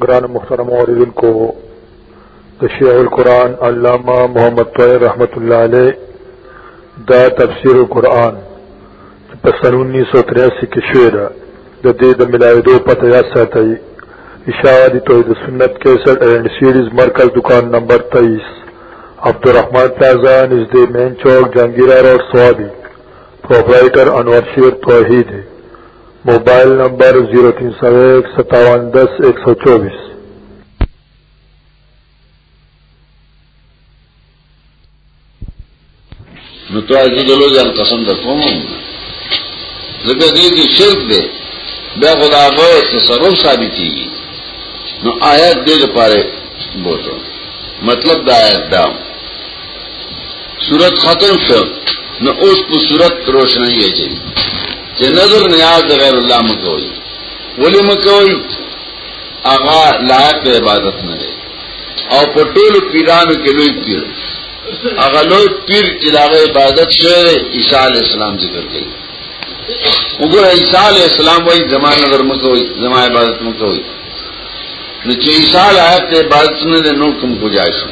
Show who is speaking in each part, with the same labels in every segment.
Speaker 1: گران محترم عوردن کو تشیع القرآن علامہ محمد طویر رحمت اللہ علیہ دا تفسیر القرآن پسن انیس سو تریاسی کی شعر د دې د ملاویدو پته یاد ساتئ اشاعه دی توحید سنت 61 اینڈ سیریز مرکز دکان نمبر 23 عبدالرحمن پلازا نزد مین چوک جنگیرہ روڈ سوابی پروپرائٹر انور شیر توحید موبائل نمبر 03015710124
Speaker 2: نو تو اجی دلو جان قسم در کوم ذکر دی کہ شرک دے بے خدا کو تصرف ثابت ہی نو آیت دے جو پارے بوتو مطلب دا آیت دا صورت ختم شو نو اس پو صورت روشنائی ہے چلی چی نظر نیاز غیر اللہ مکوئی ولی مکوئی اغا لائق عبادت نہ او په ټولو پیرانو کې لوی پیر هغه لوی پیر چې دغه عبادت شوی عیسی علی السلام ذکر کوي وګوره عیسی علی السلام وایي زما نظر مکوئ زما عبادت مکوئ نو چې عیسی علی ته عبادت نه نو کوم گنجائش شو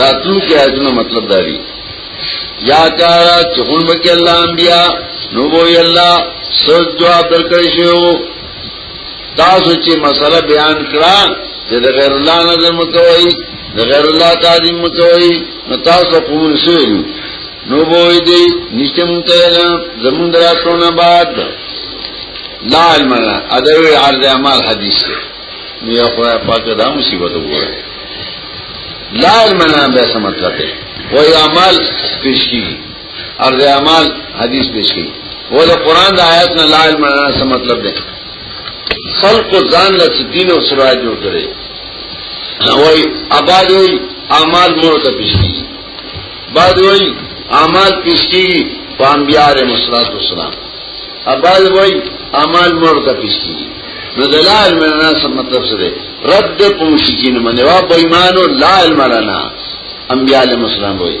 Speaker 2: راتلو کې اجنه مطلب داری یا چارا چخون بکی اللہ انبیاء نو بوئی اللہ سوچ جواب درکڑی شیو تاسو چې مسله بیان کړه چې د غیر الله نظر مکوئ د غیر الله تعظیم مکوئ نو تاسو کوم شئ نو بوئی دی نشته مونته علم زمون دراتونه بعد لا علم نه ادوی عرض اعمال حدیث دی نو یا خدای پاک دا مصیبت وګوره لا علم نه به سمت راته وای اعمال پیش کیږي ارض اعمال حدیث پیش کی وہ جو قرآن دا آیت نہ لا علم لنا سے مطلب دے خلق و زان لسطین و سرائے جوڑ کرے وہی آباد ہوئی اعمال مور کا پیش کی بعد ہوئی اعمال پیش کی پامبیار مسلاط السلام آباد ہوئی اعمال مور کا پیش کی نو د لا علم لنا سم مطلب سره رد په مشکین باندې وا بېمانو لا علم لنا انبیاء علیهم السلام وایي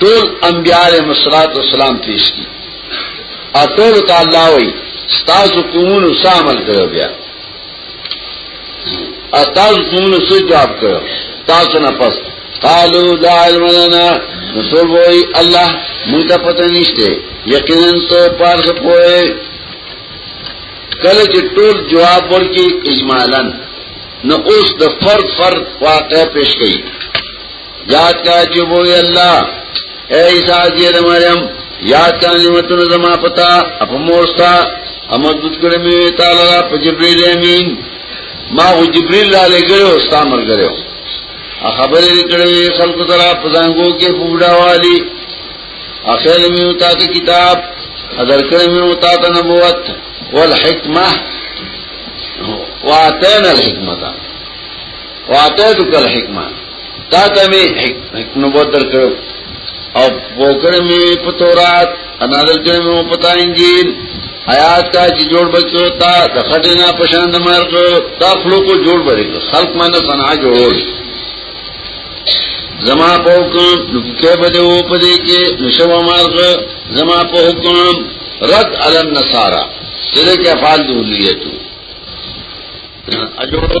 Speaker 2: ټول انبیاء علیهم الصلوۃ والسلام پیش کی اټول تعالی وای تاسو کومونو سامل کړو بیا تاسو کومونو څه جواب کړو تاسو نه پس قالو لا علم لنا رسول وای الله موږ ته پته نشته یقینا ته پاره پوهه کله چې ټول جواب ورکړي اجمالاً نو اوس د فرد فرد واقع پیش کړي یاد کا چې وو الله اے عیسی جی د مریم یاد کا نعمتونو زما پتا اپ مورستا امدد کړې مې تعالی په جبرئیل امین ما او جبرئیل علی ګرو استعمال کړو ا خبرې کړې خلکو ترا پزانګو کې پوډا والی اخر مې وتا ته کتاب اذر کړې مې وتا ته نبوت والحکمه واتینا الحکمه واته تو کل حکمه تا ته می نبوت درکړو او وکړه می په تورات انادل کړه می په تا انجیل آیات کا چې جوړ بچو تا د خټینا پشان مرګ تا خلق جوړ بری خلق منه صنع جوړ زما په حکم نو کې بده و په دې کې نشو مرګ زما په حکم رد علی النصارى سره کې افعال دولیتو اجوړ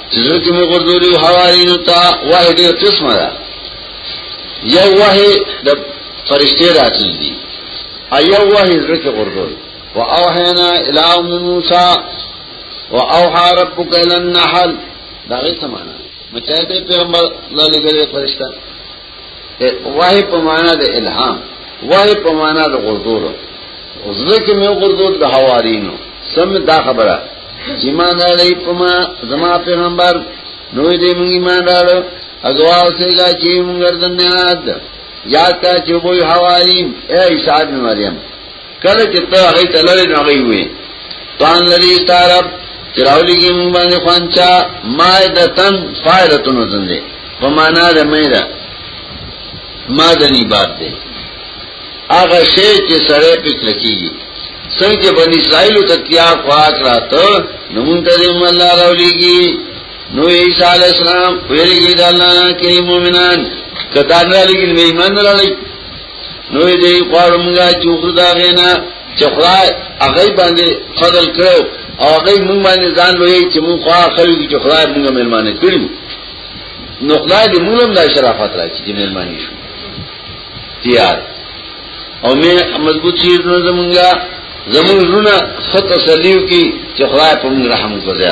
Speaker 2: زړه کې مو ګرځولې حوارینو ته وای دې قسمه ده یو وای د فرشته راځي دي ایو وای زړه کې ګرځول واوحینا الی ام موسی واوحى ربک الی النحل دا غي سمانه مچای ته پیغمبر الله لګره فرشته وای په معنا د الهام وای په معنا د غردور زړه کې مې غردور د حوارینو سم دا خبره چې ما نه لې په ما زما پیغمبر نوې دې مونږ ایمان راړو اغوا سیګا چې مونږ ګردن نه یاد کا چې وای حوارین اے عیسی مریم کله چې ته هغه ته لری نو هغه وي قان لري ستارب چراولی کی مونگ باندې خوانچا مائدتن فائدتن وزن دے پا مانا دا میرا مادنی بات دے آغا شے چے سڑے پک لکی گی سنگ چے بنی اسرائیلو تا تیار خواک راتو نمون تا دیم اللہ راولی کی نو عیسیٰ علیہ السلام ویرے گی دا اللہ کریم مومنان کتان را لگی نمی ایمان را لگی نو دې غواړو موږ چې وګړو دا غینا چې خدای هغه باندې فضل کړو او هغه موږ باندې ځان لوی چې موږ خوا خلک چې خدای موږ ملمانه کړو نو خدای دې موږ هم د شرافت راکړي چې ملمانه شو تیار او مې مضبوط شي نو زمونږه زمونږ رونه خط تسلیو کی چې خدای په موږ رحم وکړي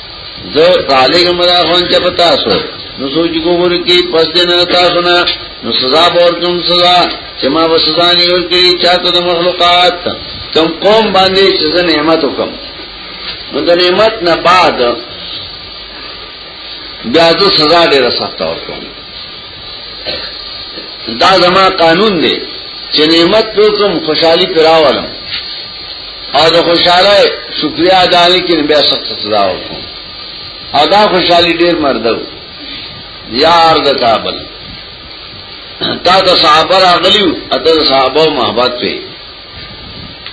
Speaker 2: زه طالب مرا خون چې پتا سو نو سوچ کوور کې پس دې نه تاسو نه نو سزا ور کوم سزا چې ما به سزا نه ور کوي چاته د مخلوقات کم قوم باندې چې زه نعمت وکم نو د نعمت نه بعد بیا زه سزا ډېره سخته ور کوم دا زما قانون دی چې نعمت په کوم خوشحالي پیراولم او د خوشاله شکریا ادا نه کړم بیا سخت سزا ورکوم او دا خوشحالي ډیر مردو یار د کابل تا د صحابه راغلیو اته صحابه محبت په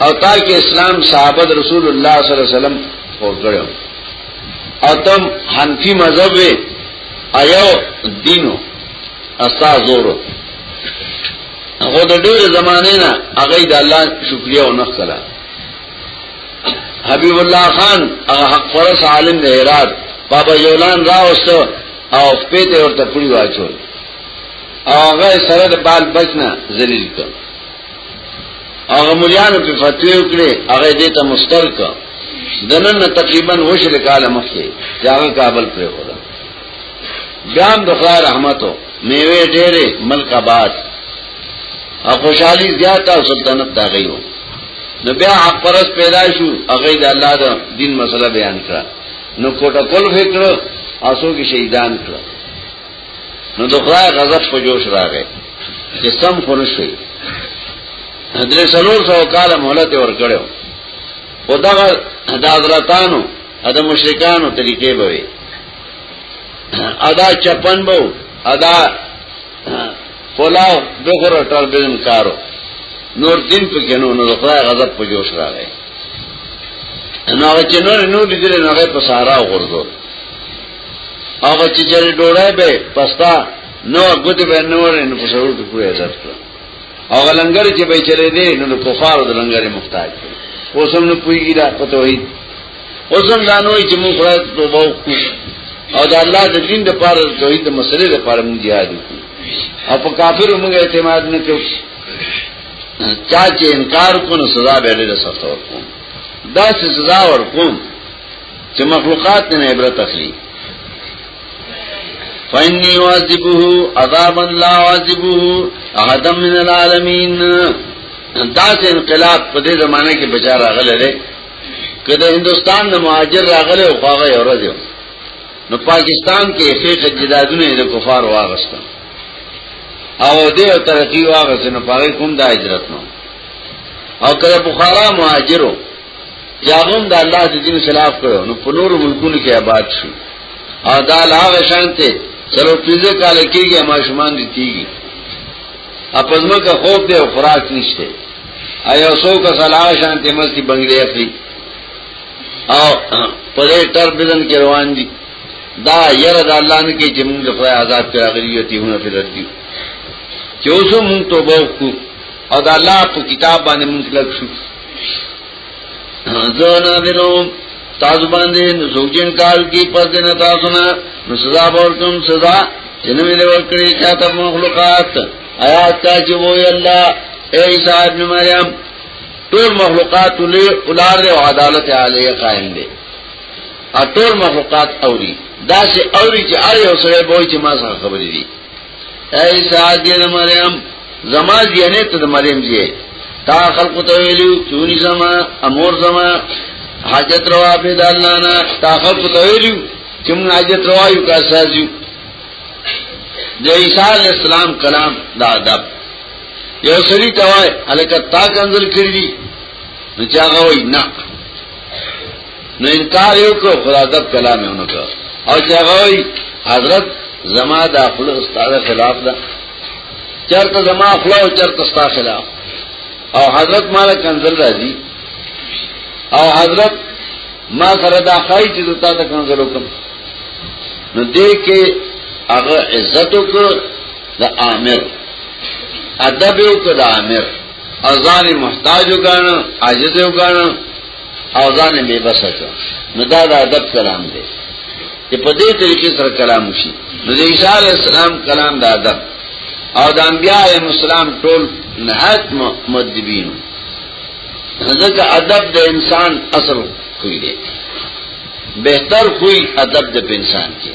Speaker 2: او تا کې اسلام صحابه رسول الله صلی الله علیه وسلم ورکړو او تم حنفی مذهب ایو دینو استا زورو هغه د ډېر زمانه نه هغه د الله شکریا و نه کړه حبیب الله خان هغه حق فرس عالم د هرات بابا یولان راوستو او پېته ورته پوری واچول هغه سره د بال بچنه ذلیل کړ هغه مليانو په فتوی وکړي هغه دې ته مستر کا دنن تقریبا وشل کاله مخکې چې هغه کابل پر وره بیا د خدای رحمتو میوه ډېرې ملک آباد او خوشحالي زیاته او سلطنت دا غيو نو بیا حق پرس پیدا شو هغه د الله د دین مسله بیان کړه نو کوټه کول فکر او سو کې شهیدان کړه نو د خدای غضب په جوش راغی چې سم خو نشوي درې څلور سو کال مهلت ورکړو او دا د حضرتانو د مشرکانو طریقې به وي ادا چپن بو ادا فلاو دغه ټر بزم کارو نور دین په کې نو نو خدای غضب په جوش راغی نو چې نور نو دې نه په سارا وګرځول هغه چې جری ډوړای به پستا نو غوته به نور نه پسور د کوی عزت کړ هغه لنګر چې به چلے دی نو د کفار د لنګر محتاج دی اوس هم نه پویږي دا پته وایي اوس هم ځانوي چې موږ خدای ته توبه وکړو او د الله د دین د پاره د توحید د مسلې د پاره موږ jihad وکړو او په کافر موږ اعتماد نه کوو چا چې انکار کو نو سزا به ډېره سخته ورکوم دا چې سزا ورکوم چې مخلوقات نه عبرت اخلي فإني واذبه عذابا لا واذبه أحدا من العالمين داس انقلاب په دې زمانه کې بچا راغله ده کله هندستان د مهاجر راغله او خواغه یو راځي نو پاکستان کې شیخ جدادونه د کفار واغسته او دې او ترقی واغسته نو پاره کوم د هجرت نو او کله بخارا مهاجرو یا هم د الله د دین خلاف کړو نو په نورو ملکونو کې آباد شو او دا لا غشانته سره پیزه کال کېږي ماشومان دي تیږي اپزما کا خوب دی او خوراک نشته ایا سو کا صلاح شانته مستی بنگلې اخلي او په دې تر بدن کې روان دي دا یره د الله نه کې چې موږ د خدای عذاب کې راغلي یو تیونه په لرتي چې اوسو موږ توبه وکړو او د الله په کتاب باندې موږ لږ شو زنا بنو تاسو باندې زوجین کال کی پس دین تاسو نه نو سزا ورکم سزا چې نو ویل ورکړي چاته مخلوقات آیات کا چې وای الله اے عیسی ابن مریم ټول مخلوقات له اولاد او عدالت علی قائم دي ټول مخلوقات اوري دا چې اوري چې اړ یو سره وای چې ما سره خبرې دي ایسا آدین مریم زما زیانه ته د مریم زی تا خلق ته ویلو چونی زما امور زما حاجت روا په د الله نه تا خلق ته ویلو چې موږ حاجت روا یو کا سازو د عیسی علی السلام کلام دا ادب یو سری توای الکه تا کنزل کړی نو چاغه وای نه نو انکار یو کو خدا دب کلام یو نو کو او چې هغه وی حضرت زما د خپل استاد خلاف ده چرته زما خپل او چرته استاد خلاف او حضرت مال کنزل راځي او حضرت ما سره دا خای چې دوتا ته کنزل وکم نو دې کې هغه عزت وکړه د عامر ادب وکړه د عامر ازان محتاج وګڼه عاجز وګڼه او ځان به بس کړ نو دا د ادب کلام دی چې په دې طریقې سره کلام وشي نو د عیسی علی السلام کلام د ادب او د انبیاء مسلم ټول نهایت مدبین ځکه ادب د انسان اصل کوي دی بهتر کوي ادب د انسان کې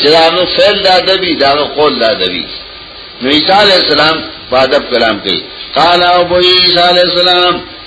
Speaker 2: چې دا نو فعل د ادبي دا قول د ادبي نو عیسی علی السلام په ادب کلام کوي قال ابو عیسی علی السلام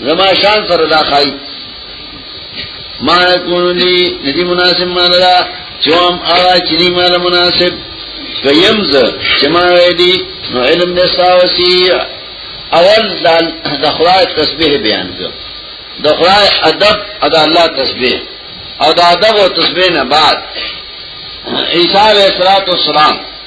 Speaker 2: زما شان سره دا خای ما يكون لي ندي مناسب ما لرا چوم آغا چنی ما مناسب قیم ز چما ویدی نو علم دې ساوسی اول دال د خدای تسبیح بیان کړ د خدای ادب ادا الله تسبیح او د ادب او تسبیح نه بعد عیسی علیہ الصلوۃ والسلام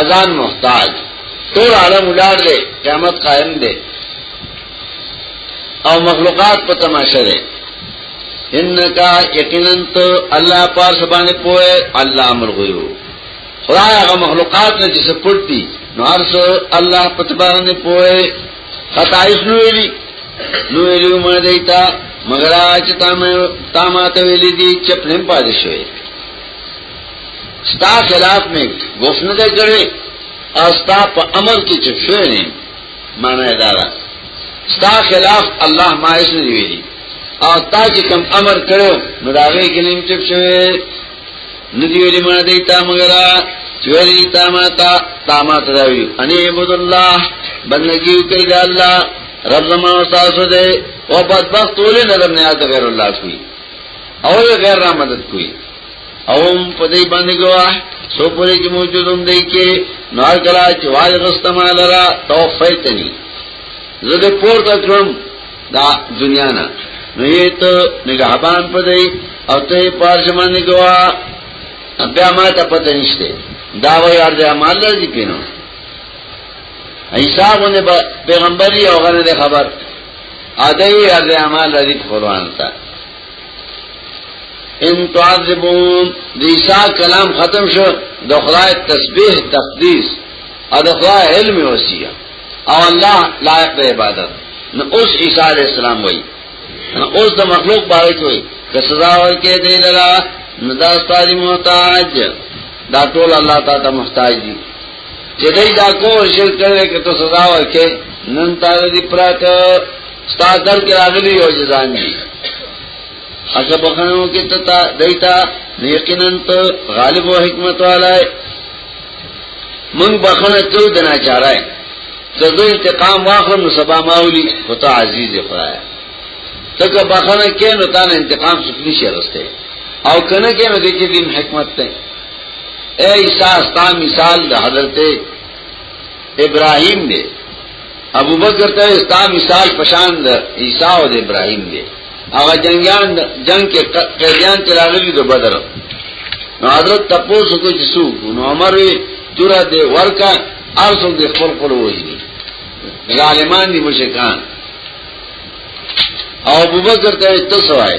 Speaker 2: اذان محتاج ټول عالم ولار دی قیامت قائم دی او مخلوقات په تماشه دی انکا یقینا تو الله پاک سبحانه پوه الله امر غیو خدای هغه مخلوقات نه چې سپورټ دي نو ارس الله په تبارنه پوه خدای اسنو ویلی نو ویلو مړ دیتا مگر چې تامه تامه ته ویلې دي چې پرم پاتې شوی ستا خلاف میں گفت نہ دے کرے اور ستا پا عمل کی چکشوئے نہیں مانا ہے دارا ستا خلاف اللہ مائس نے دیوے دی اور تا چی کم عمل کرو مداغے کے نیم چکشوئے ندیوے دی مانا دیتا مگر چوئے دی تاما تا تاما تداویو انی عبد اللہ بندگیو کئی دا اللہ رب زمان و ساسو دے و بدبخت تولے نظر نیات غیر اللہ کوئی اور غیر را مدد کوئی اوم په دې باندې گواه سو پوری چې موجودم دی کې نار کلا چې واج غستم لرا توفیتنی زده پورته کړم دا دنیا نه نو یې ته نگهبان په دې او ته پارشمانه گواه بیا ما ته پته نشته دا و یار دې مال لري پینو ایسا غونه پیغمبري او غره خبر اده یې یار دې مال لري قرآن ته ان تعذبون دیسا کلام ختم شو د خدای تسبیح تقدیس او د خدای علم وصیه او الله لایق د عبادت نو اوس عیسی علی السلام وای اوس د مخلوق باندې کوي که سزا ورکې دی لرا نو دا ستاسو محتاج دا ټول الله تعالی محتاج دي چې دای دا کور شرک کړي کې ته سزا ورکې نن تا دې پرات ستا در کې راغلي او جزان دي اګه بخنو کې ته تا دیتا یقینا ته غالب او حکمت والا ہے من بخنه تو دنا چاره زده انتقام واخلم نو سبا ماولی خدا عزیز خدایا تکه بخنه کې نو تا انتقام څخه نشي رسته او کنه کې نو دې کې دین حکمت ته اے عیسی ستا مثال د حضرت ابراهیم دی ابو بکر ته ستا مثال پشان د عیسی او د ابراهیم دی هغه جنگیان جنگ کې قیدیان تلاغلی د بدر نو حضرت تپوسو کو چې سو نو عمر وی تورا دے ورکا ارسو دے خپل خپل وجنی ظالمان دی مشکان او ابو بکر ته تسوای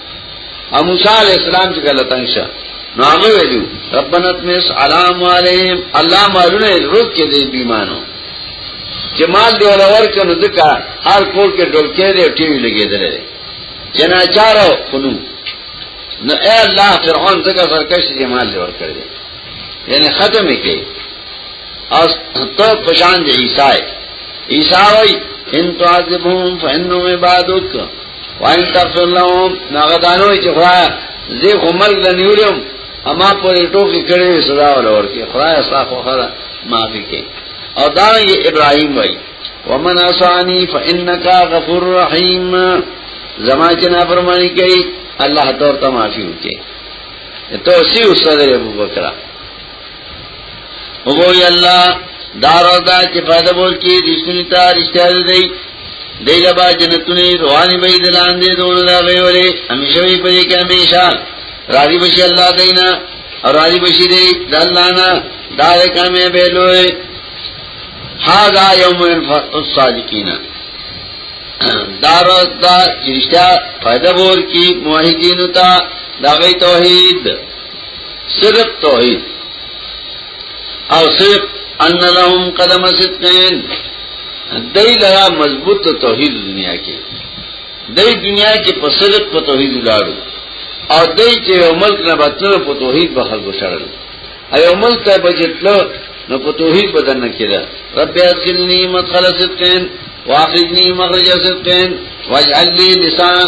Speaker 2: او موسی علیہ السلام چې کله تنگ شه نو هغه ویلو ربنا اتمس علام علیهم الله مالونه روز کې دې بیمانو چې مال دی ولور کنه دکا هر کور کې ډولکې دې ټي وی لګېدلې جناچارو خنو نو اے الله فرعون دغه سرکش دې مال دی ور کړې یعنی ختم کې او تو پشان دې عیسی عیسی وای ان تعذبهم فانهم عبادک وان تغفر لهم نغدانو چې خدای زه خو مرګ د نیولم اما په ټوکی کړي سزا ولور کې خدای صاحب خره معافي کې او دا یې ابراهيم وای ومن اسانی فانك غفور رحیم زما چې نه پرمانی کوي الله تور ته معافي وکي توسي استاد ابو بکر وګوري الله دارو دا چې فائدہ بول کې رښتینی تا رښتیا دی دیل با جنتونی روانی بای دلان دی دون دا غیولی همیشه بی پدی که همیشه راضی بشی اللہ دینا اور راضی بشی دی دلانا دار کامی بیلوی حاضا یوم الصادقین دارو دا رشتہ فائدہ بول کی موحدینو تا دا غی توحید صرف توحید او صرف ان لهم قدم صدقین دای لرا مضبوط توحید دنیا کې دای دنیا کې په صدق په توحید لاړو او دای چې یو ملک نه بتل په توحید به خلکو شړل ایو ملک ته بجټلو نو په توحید بدن نه کړه رب ادخلنی مدخل صدقین واخرجنی مخرج صدقین واجعل لي لسان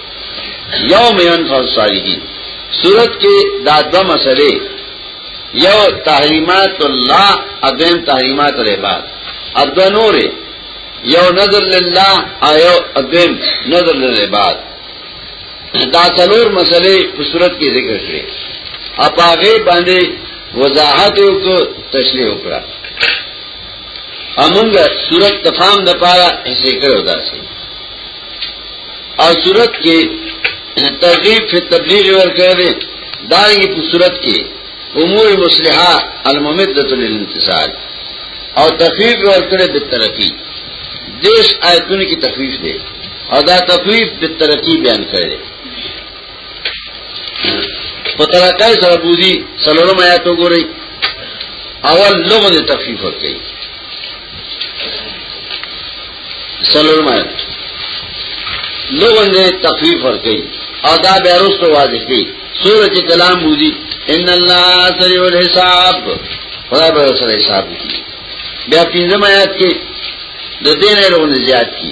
Speaker 2: یوم ينفع الصالحین صورت کې دا دو مسئلې یو تحریمات الله اذن تحریمات العباد اذن نور یو نظر لله ایو اذن نظر للعباد دا څلور مسئلې په صورت کې ذکر شوې اپاغه باندې وضاحت او تشریح وکړه امونګه صورت تفام د پاره حصے کړو داسې او صورت کې ترغیب په تبلیغ ورکړي دا یې په صورت کې امور مصلحه الممدۃ للانتصار او تخفیف ورکړي په ترقی دیش آیتونو کې تخفیف دی او دا تخفیف په ترقی بیان کړي په ترکای سره بوزي سلورم آیات وګورئ اول لغه د تخفیف ورکړي سلورم آیات لغه د تخفیف ورکړي او دا به وروسته واضح کړي سورۃ کلام بوزي ان الله سریع الحساب خدای به سره حساب کوي بیا پنځم آیات کې د دین له زیات کی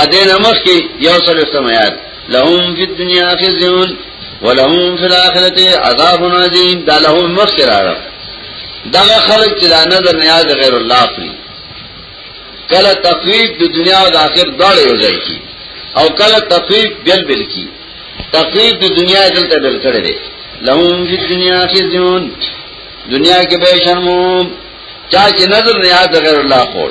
Speaker 2: ادین امخ کی یو سره سمات لهم فی الدنیا خزیون ولهم فی الاخرته عذاب عظیم دا لهم مخسراره دا خلق چې دا نظر نیاز غیر الله اخلي کله تقریب د دنیا او د آخرت دواړه یو ځای کی او کله تقریب بل بل کی تقریب د دنیا دلته بل کړي دي لهم فی الدنیا خزیون دنیا کې به شرمو چا چې نظر نیاز غیر الله خور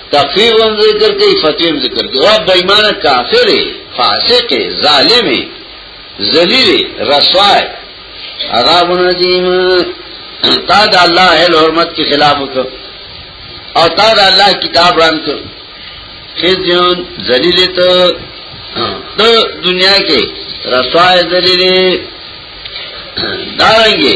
Speaker 2: تکفیر هم ذکر کوي فتوی هم ذکر کوي او بېمانه کافر فاسق ظالم ذلیل رسوا عذاب عظیم تا د الله اهل حرمت کی خلاف وکړ او تا د الله کتاب ران کړ خزیون ذلیل ته د دنیا کې رسوا ذلیل دارنګي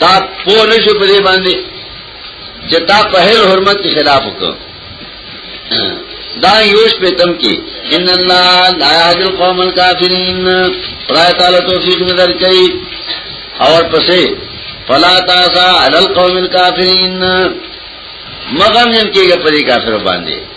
Speaker 2: تا پو نشو په دې باندې چې تا په هر حرمت کې خلاف وکړ دا یوش په تم کې ان الله لا یهد القوم الکافرین خدای تعالی توفیق نظر کوي او پسې فلا تاسا علی القوم الکافرین مغم ان کې په دې کافر باندې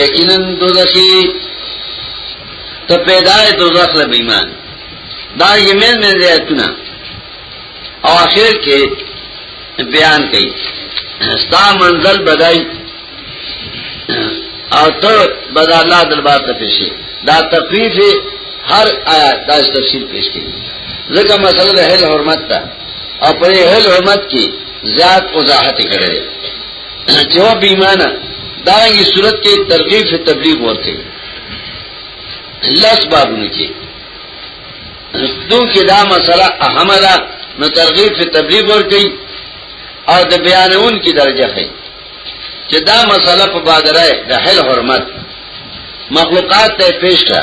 Speaker 2: یقینا دوزخی ته پیدا ہے دوزخ له ایمان دا یمن من زیتنا او اخر کې بیان کړي ستا منزل بدای او ته بد الله دربار ته پېښې دا تفریح هر آیات دا تفصیل پېښ کړي ځکه مسله د هل حرمت ده او په هل حرمت کې زیات وضاحت کړي جواب ایمانه دارنګي صورت کې ترغیب فی تبلیغ ورته لاس بابونه کې دون کې دا مسله اهمه ده نو ترغیب فی تبلیغ ورته او د بیانون کې درجه خي چې دا مسله په بادره د حل حرمت مخلوقات ته پیش کړه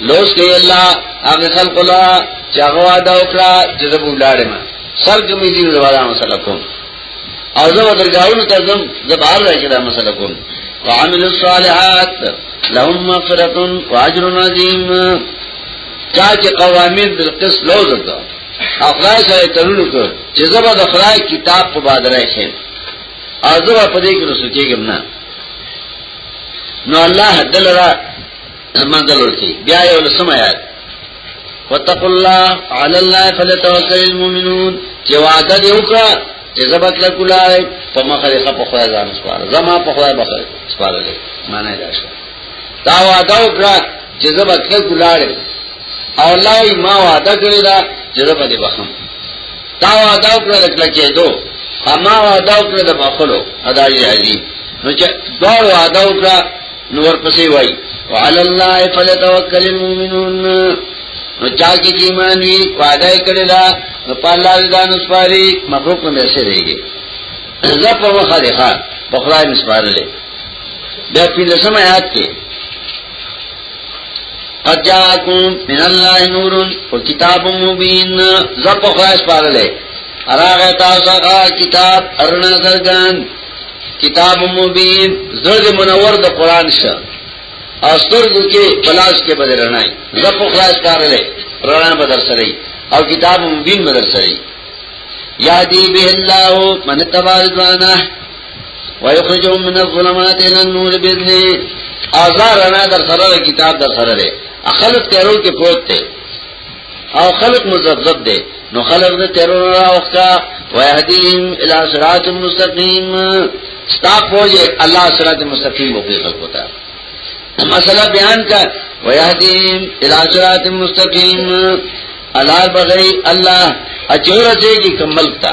Speaker 2: لوس کې الله هغه خلق لا چې هغه واده وکړه چې زه بولاړې ما سر کې مې دین زواله مسله کوم او زه درګاونو ته زم زه بهر راځم دا مسله کوم وعمل الصالحات لهم مغفرة واجر عظیم چا چې قوامین بالقص لوز ده خدای سره ترونو کو چې زه به د خدای کتاب په بادرای شي او زه په دې کې رسو کېږم نه نو الله دلرا منزل ورکی بیا یو لسم آیات واتقوا الله على الله فليتوكل المؤمنون چې وعده دی وکړه چې زبط لکولای په مخه ښه په خدای ځان سپاره زما په خدای بخیر سپاره دی معنی دا شو دا وعده وکړه چې زبط لکولای او الله ما وعده کړی دا چې زبط دی بخم دا وعده وکړه لکه کېدو اما وعده وکړه د بخلو اداي عجیب نو چې دا وعده وکړه نور پسې وای وعلى الله فليتوكل المؤمنون نو چا کې چې ایمان وي وعده کړی دا نو په الله دې دانو سپاري مخلوق نه به سره دیږي زه په مخه دي ښا په خدای مسپارلې بیا په لسم آیات کې قد جاءكم من الله نور وكتاب مبين زه په خدای سپارلې اراغه تاسو کتاب ارنا سرګان کتاب مبین زرد منور د قران شه او سترګو کې پلاس کې بدل نه زه په خلاص کار لې رڼا بدل سره او کتاب مبین بدل سره یادی به الله من تبارزوانا ويخرجهم من الظلمات الى النور باذنه ازار رڼا در سره کتاب در سره ده اخلت تیرو کې پروت ته او خلق مزبزب دے نو خلق دے تیرون را وقتا ویهدیم الى صراط مستقیم ستا فوج اللہ صراط مستقیم وقی خلق ہوتا مسئلہ بیان کا ویهدیم الى صراط مستقیم اللہ بغیر اللہ اچور سے کی کمل تا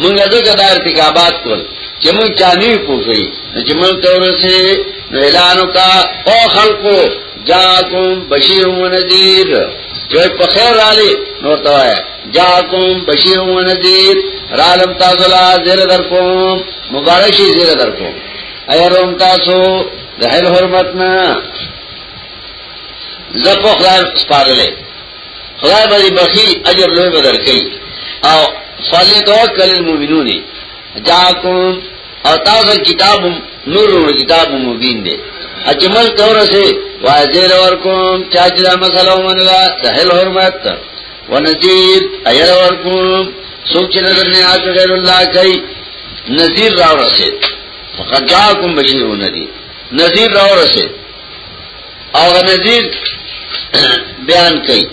Speaker 2: مونږ دغه د ارتکابات کول چې مونږ چاني پوښي چې مونږ تورسه نو اعلان کا او خلقو جاکم بشیر و نذیر جو په خیر علی نو ته جاکم بشیر و نذیر رالم تاسو لا زیر در کوم مبارشی زیر در کوم ایا روم تاسو د هل حرمتنا زپو خدای سپارلې خدای به بخي اجر لوی بدر کوي او صلی توکل المؤمنون جاءکم او تاسو کتاب نور کتاب مبین دی اجمل تور سے واجر اور کوم چاجرا مسلو منلا سہل حرمت ونذیر ایر اور کوم سوچ نظر نے آج غیر اللہ کئی نذیر راو رسے فقد جاءکم بشیر ونذیر نذیر راو رسے او نذیر بیان کړي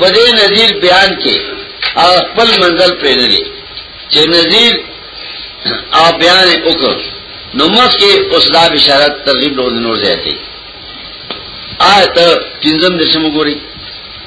Speaker 2: په دې نذیر بیان کې او خپل منزل پرې لري چې نذیر او بیان وکړ نو مخکې اوس دا بشارت ترغیب له نور زیاتې آیت پنځم دشمو ګوري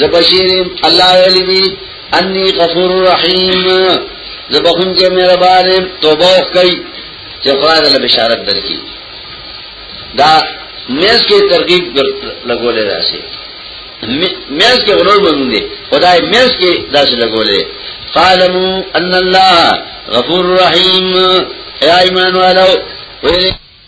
Speaker 2: زبشیریم الله ویلی دی انی غفور رحیم زبخون کې مهربان توبه کوي چې خدای دې بشارت درکې دا مېز کې ترغیب لګولې راشي مېز کې غرور باندې خدای مېز کې داسې لګولې قالمو ان الله غفور رحیم اے ایمان والو ویلې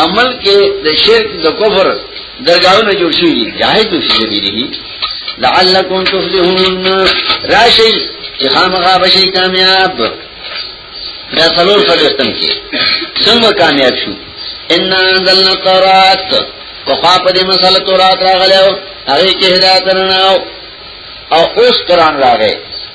Speaker 2: عمل کې د شرک د کفر درگاہونه جوړ شي جاهد شي سبيله لعلکم تفلحون راشي چې خامخا بشي کامیاب دا څلور فرښتن کې څنګه کامیاب شو ان انزلنا التوراۃ په خوا په دې مسله تورات راغلو هغه کې هدایت رڼاو او اوس قران راغی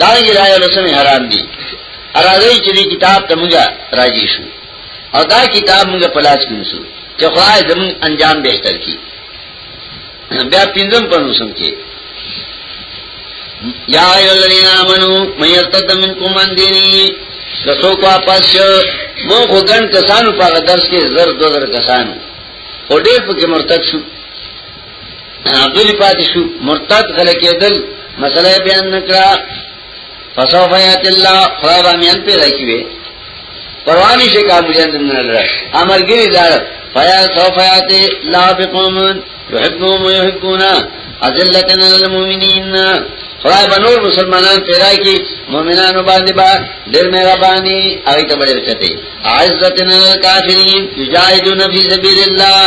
Speaker 2: دارنګه دا یو لسم حرام دي اراده چې دې کتاب ته موږ راځي شو او دا کتاب موږ په لاس کې نشو چې خدای زمون انجام به تر کی بیا پینځم په نوسم کې یا ایو الذین آمنو من یرتد منکم عن دینی رسو کو واپس شو مو خو ګن کسانو په درس کې زر دو زر کسانو او ډېر په کې مرتد شو غلی پاتې شو مرتد غل کېدل مسله بیان نکړه فسوف یات الله خدای باندې پیدا کیوي پروانی شي کابلیان دمن لره امرګری دار فیا سوف یات لا بقوم یحبهم ویحبونا ازلتن للمؤمنین خدای بنور مسلمانان پیدا کی مؤمنانو باندې با ډېر مهرباني هغه ته بلې چته عزتن للکافرین یجاهدون فی سبیل الله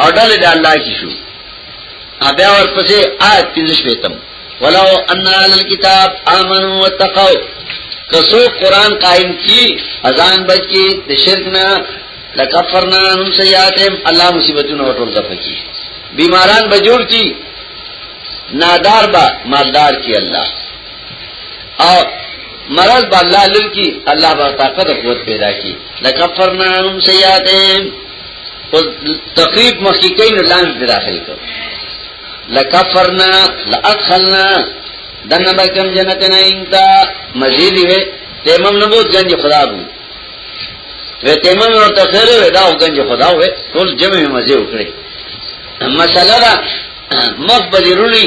Speaker 2: او ډلې د الله کی شو بیا ورپسې آیت پنځه شپېتم ولو ان اهل الكتاب امنوا واتقوا کسو قران قائم کی اذان بچی د شرک نه لکفرنا ان سیاتهم الله مصیبتونه ورټول ځپکی بیماران بجور کی نادار با مالدار کی الله او مرض با الله لل کی الله با طاقت قوت پیدا کی لکفرنا ان سیاتهم او تقریب مخکې کین لاند داخل کړ لکفرنا لادخلنا دنه بکم جنت نه انتا مزید وی تیمم نه بوت گنج خدا بو وی تیمم نو تخیر وی دا گنج خدا وی ټول جمع مزه وکړي مسله دا مخ بلیرونی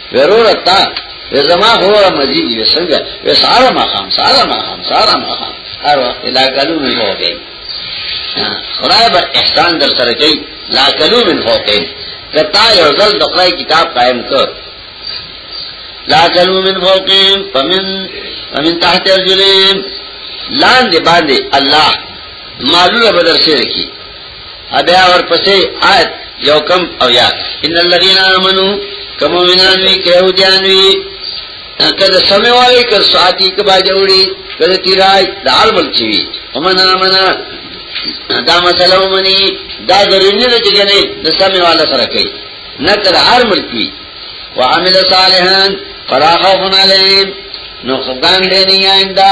Speaker 2: وروره تا زما هوره مزي دي څنګه و سارا ما خام سارا ما خام سارا ما خام هر وخت لا کلو من فوقین خدای بر احسان در سره کوي لا کلو من فوقین کتا یو ځل د خدای کتاب قائم کړ لا کلو من فوقین فمن فمن تحت ارجلین لاندې باندې الله معلومه بدر سره کی ابیا اور پسې آیت یو کم او یا ان الذين امنوا کوم مؤمنان وی کېو دیان وی کله سمې والی کر ساعتي کبا جوړي کله تیرای دال بلچی ومن امنا دا مسله ومني دا ضروري نه چې کنه د سمې والا سره کوي نه تر هر ملکی وعمل صالحا فراغ فنالهم نو خدان دې نه آئنده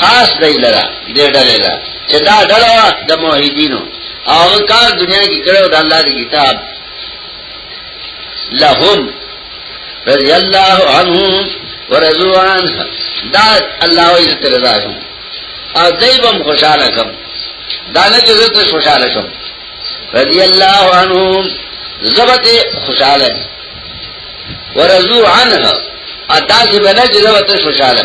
Speaker 2: خاص دی لرا دې ډلې لا چې دا ډله د موحدینو او کار دنیا کې کړو د الله دی کتاب لهم رضی الله عنهم ورضوان دا الله یې ته رضا شو او دایبم خوشاله کوم دا نه چې زه ته خوشاله شم رضی الله عنهم زبته خوشاله ورضو عنها ادا چې بنا چې زه ته خوشاله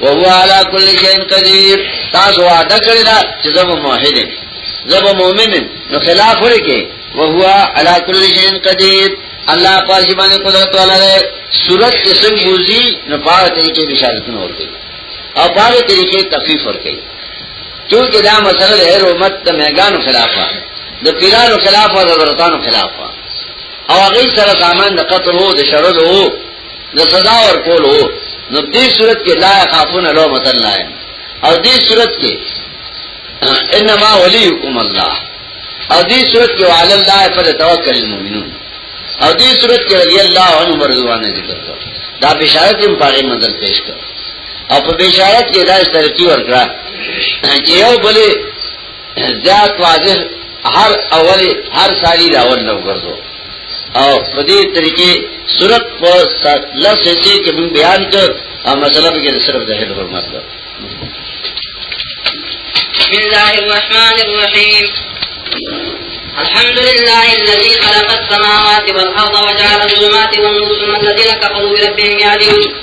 Speaker 2: وهو على كل شيء قدير تاسو وعده کړی دا چې زه به موحد یم زه به مؤمن یم نو خلاف ورکې وهو على كل شيء قدير الله پاک باندې قدرت والا دی صورت کې څنګه وځي نو پاره ته کې بشارتونه ورکړي او پاره طریقې تخفیف ورکړي چونکه دا مسله د هر امت د میګانو خلاف ده د پیرانو خلاف او د برتانو خلاف او هغه سره سامان د قتل وو د شرد وو د سزا ورکولو نو دې صورت کې لا خافون لو متن لا او دې صورت کې انما وليكم الله او دې صورت کې وعلى الله فتوکل المؤمنون او دې صورت کې رضی الله عنه مرضوانه ذکر کړ دا بشارت هم پاره مدد پیش کړ او په بشارت کې دا سترتی ورکړه چې یو بلې زیات واضح هر اول هر سالی راول نو ګرځو او په دې طریقې صورت په لفظ کې کې موږ بیان کړ او مسله به کې صرف د هدف حرمت ده
Speaker 3: بسم الله الرحمن الرحيم الحمد لله الذي خلق السماوات والأرض وجعل الظلمات والنور ثم الذين كفروا بربهم يعدلون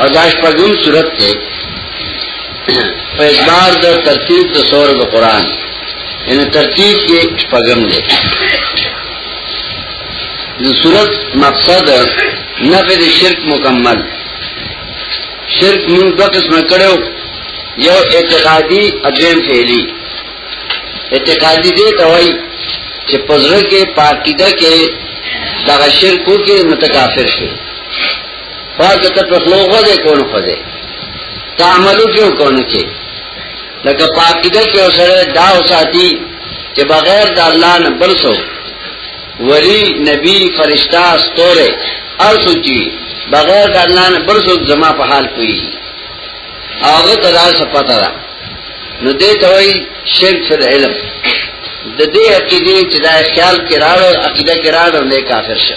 Speaker 2: او دا شپږم صورت ته په اعتبار د ترتیب د سور د قران ان ترتیب کې شپږم دی د صورت مقصد نفع د شرک مکمل شرک موږ د قسمه کړو یو اعتقادي اجم فعلی اعتقادي دې توای چې پزړه کې پاکیده کې دا شرکو کې متکافر شي خواجه ته په خلو غوځې کونه خوځې تعملو کې کونه کې لکه پاکیده کې سره دا وساتي چې بغیر د الله نه بل څه ولی نبی فرشتہ ستوره او سوچي بغیر د الله نه بل څه زما په حال کوي هغه ته دا څه پتا ده نو دې ته وایي شرک فی العلم د دې عقیده چې دا خیال کې راړو عقیده کې راړو نه کافر شه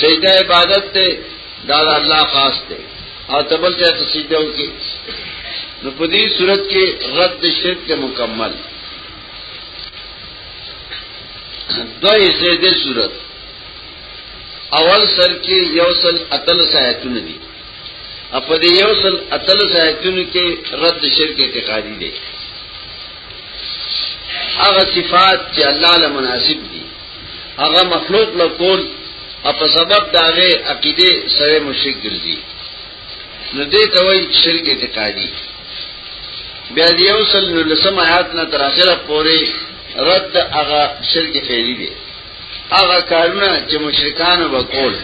Speaker 2: سجده عبادت ته دا الله خاص دی او تبل ته سجده وکي نو په دې صورت کې رد شرک ته مکمل دوی سجده صورت اول سر کې یو سل اتل سایتونه دي اپ دې یو سل اتل سایتونه کې رد شرک اعتقادي دي هغه صفات چې الله له مناسب دي هغه مخلوق له کول او په سبب دا غي عقیده سره مشرک ګرځي نو دې ته وایي شرک اعتقادي بیا دې یو سل نو لسم آیات نه تر اخره پورې رد هغه شرک فعلی دی هغه کارونه چې مشرکان وکول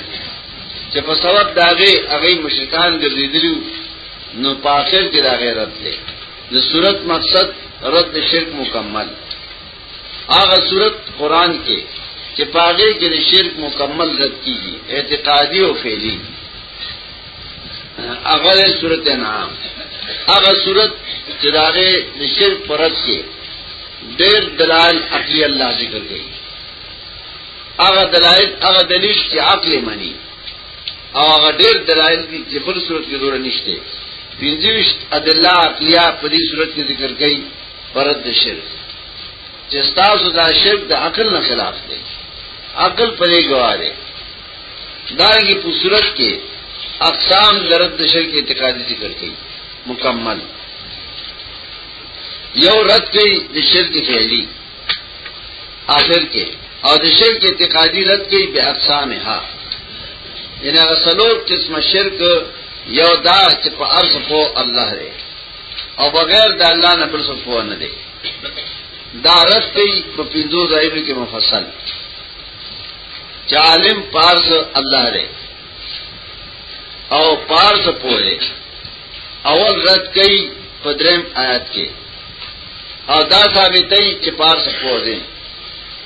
Speaker 2: چې په سبب دا غي هغه مشرکان ګرځیدلو نو په اخر کې دا غیرت دی د صورت مقصد رد شرک مکمل هغه صورت قران کې چې پاګه کې د شرک مکمل رد کیږي اعتقادي او فعلی هغه صورت انعام هغه صورت چې داغه د شرک پرد کې ډېر دلال عقلی الله ذکر کوي هغه دلایل هغه دلیل چې عقل مانی او هغه ډېر دلایل دي چې بل صورت کې ضرورت نشته پنځه ادله عقلیه په دې صورت کې ذکر کړي پرد د شرک چې تاسو دا شرک د عقل نه خلاف دی عقل پرې گواره دا کی په صورت کې اقسام درد د شرک اعتقادي ذکر کړي مکمل یو رد کړي د شرک فعلی آخر کې او د شرک اعتقادي رد کړي به اقسامها یعنی هغه څلور قسمه شرک یو دا چې په ارزه په الله لري او بغیر د الله نه بل څه پوه نه دی دا رد کوي په پنځو ځایونو کې مفصل چې عالم پارس الله دی او پارس پوه دی اول رد کوي په دریم آیات کې او دا ثابتې چې پارس پوه دی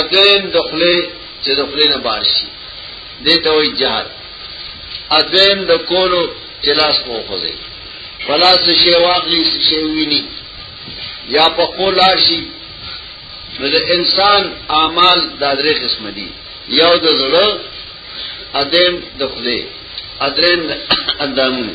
Speaker 2: ادم د خله چې د خله نه بار شي دې ته وایي جهر ادم د کولو چې لاس مو خوځي پلاس شي واغلی شي ویني یا په قولار شي نو د انسان اعمال د درې قسم دي یو د زړه ادم د خله ادرین اندامونه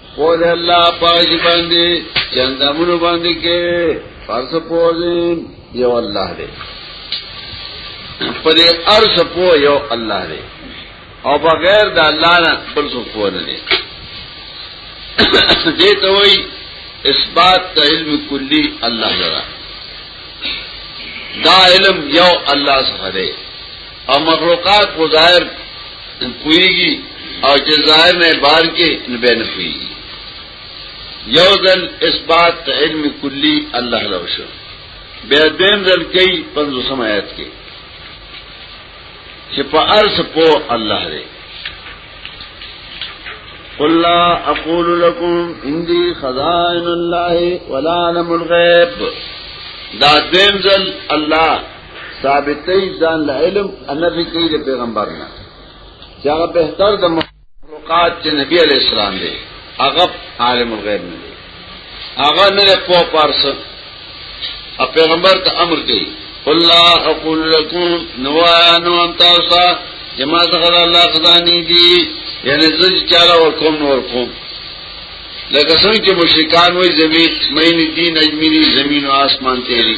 Speaker 2: پوز اللہ پاک باندی چند امنو باندی کے فرس پوزیم یو اللہ دے پدی ارس پو یو اللہ دے او بغیر دا اللہ نا پرسو پو ندے دیتا ہوئی اثبات تا علم کلی اللہ لرا دا علم یو اللہ سخدے او مخلوقات کو ظاهر پویږي او چې ظاهر نه بار کې نه بین پویږي یو ځل اثبات علم کلی الله له شو بیا دیم ځل کوي 500 آیات کې چې په ارس په الله دی قل لا اقول لكم عندي خزائن الله ولا علم الغيب دا دیم ځل الله ثابتې ځان له علم ان به کې د پیغمبر نه چې هغه به تر د مخلوقات چې نبی علی اسلام دی هغه عالم الغیب نه دی هغه نه په پارس ا پیغمبر ته امر دی قل لا اقول لكم نوا نو انت اوسا جما څنګه الله خدانی دی یعنی زج چاله ور کوم نور کوم لکه څنګه چې مشرکان وای زمي مې دین اجمری زمين او اسمان تیری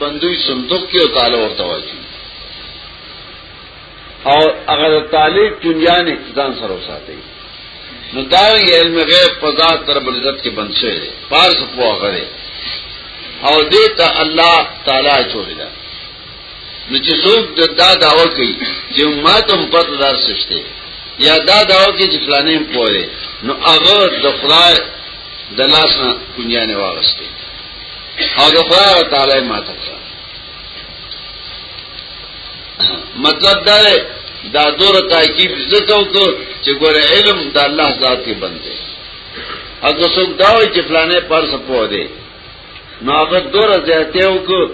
Speaker 2: بندوی صندوق کې او تعالی ورته وایي او اگر طالب دنیا نه ځان سره وساتي نو دا علم غیب په ذات تر بل عزت کې بند شوی دی پارس په غره او دې ته الله تعالی چولې ده نو چې څوک دا داوا کوي چې ما ته په دار سشته یا دا داوا کوي چې فلانه پوره نو هغه د خدای د لاس نه دنیا نه واغسته او د خدای او تعالی ماته مطلب دا دی دا دور تاکیب زکو کو چې ګوره علم د الله ذات کې بندي اګه څوک دا وایي چې فلانه پر سپو دی نو هغه دور زیاته وکړه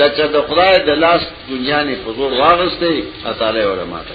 Speaker 2: لکه د خدای د لاس دنیا نه په زور واغسته تعالی ورماته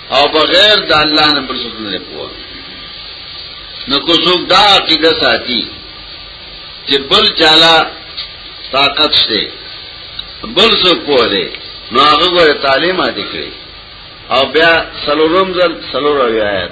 Speaker 2: او بغیر د الله نه پر څه نه پوهه نو کو څوک دا عقیده ساتي چې بل چاله طاقت شته بل څوک پوهه دی نو هغه ګوره تعلیم عادي کړی او بیا سلورم ځل سلور آیات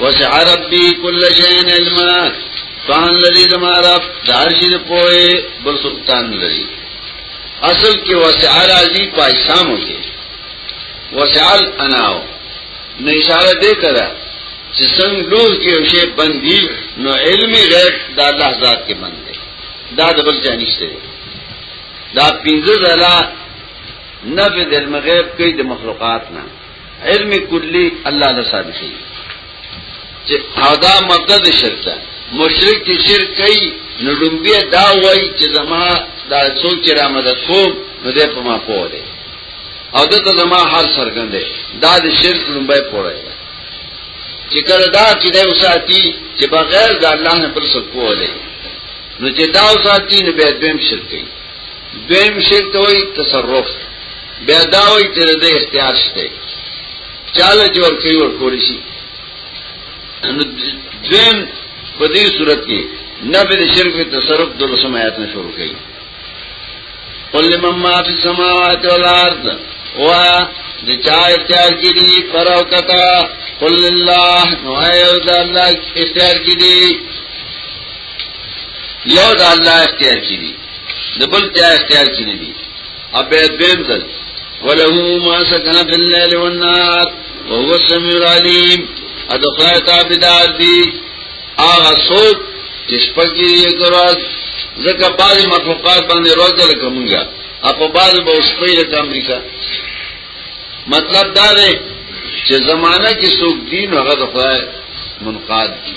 Speaker 2: وسع ربي كل شيء علما فان لري زما رب دار شي پوي بل سلطان لري اصل کې وسع راضي پاکستانو کې وسع اناو نه اشاره دې کړه چې څنګه لوه کې یو شی بندي نو علم غیب د الله ذات کې بند دی دا د بل ځای نشته دا پنځه ځله نفذ المغیب کوي د مخلوقات نه علم کلی الله د ثابت دی چې ادا مبدا د شرک ده مشرک چې شرک کوي نو ډومبیا دا وایي چې زما دا څوک چې را مدد کوم نو دې په ما پوه دی او دته زما حال سرګندې دا د شرک لومبای پوره دی چې کله دا چې دا وساتي چې بغیر د الله نه بل څه پوه دی نو چې دا وساتي نو به دویم شرک کوي دویم شرک ته وایي تصرف بیا دا وایي چې د اختیار شته چاله جوړ کوي ور کول شي نو دویم په دې صورت کې نبی د شرک په تصرف د لسم آیات نه شروع کړي قل لمن ما فی السماوات والارض وا د چا اختیار کې دي پر او کتا قل لله نو ایو د الله اختیار کې دي یو د الله اختیار کې دي د بل ته اختیار کې نه دي ابه دیم ځل وله ما سکن فی الليل والنهار وهو السميع العليم ادخل تابدار دي هغه څوک چې شپږی یې ګرځ ځکه بعض مخلوقات باندې روز ده کومګا اپو بعض به اوسپې د امریکا مطلب دا دی چې زمانہ کې څوک دین هغه د خدای منقاد دي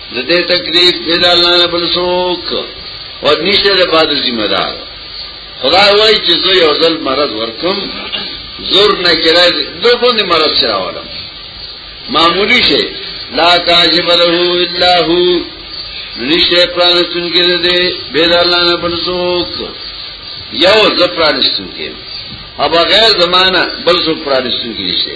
Speaker 2: د دې تکلیف د الله نه بل څوک او نشته د پاتې ذمہ دار خدای وایي چې زه یو ځل مرض ورکم زور نه کړای دغه نه مرض سره وړم معمولی شي لا کاجب له الا هو نشته پرانستون کې دې بل الله نه بل څوک یو ځ پرانستون کې او بغیر زمانہ بل څوک پرانستون کې نشته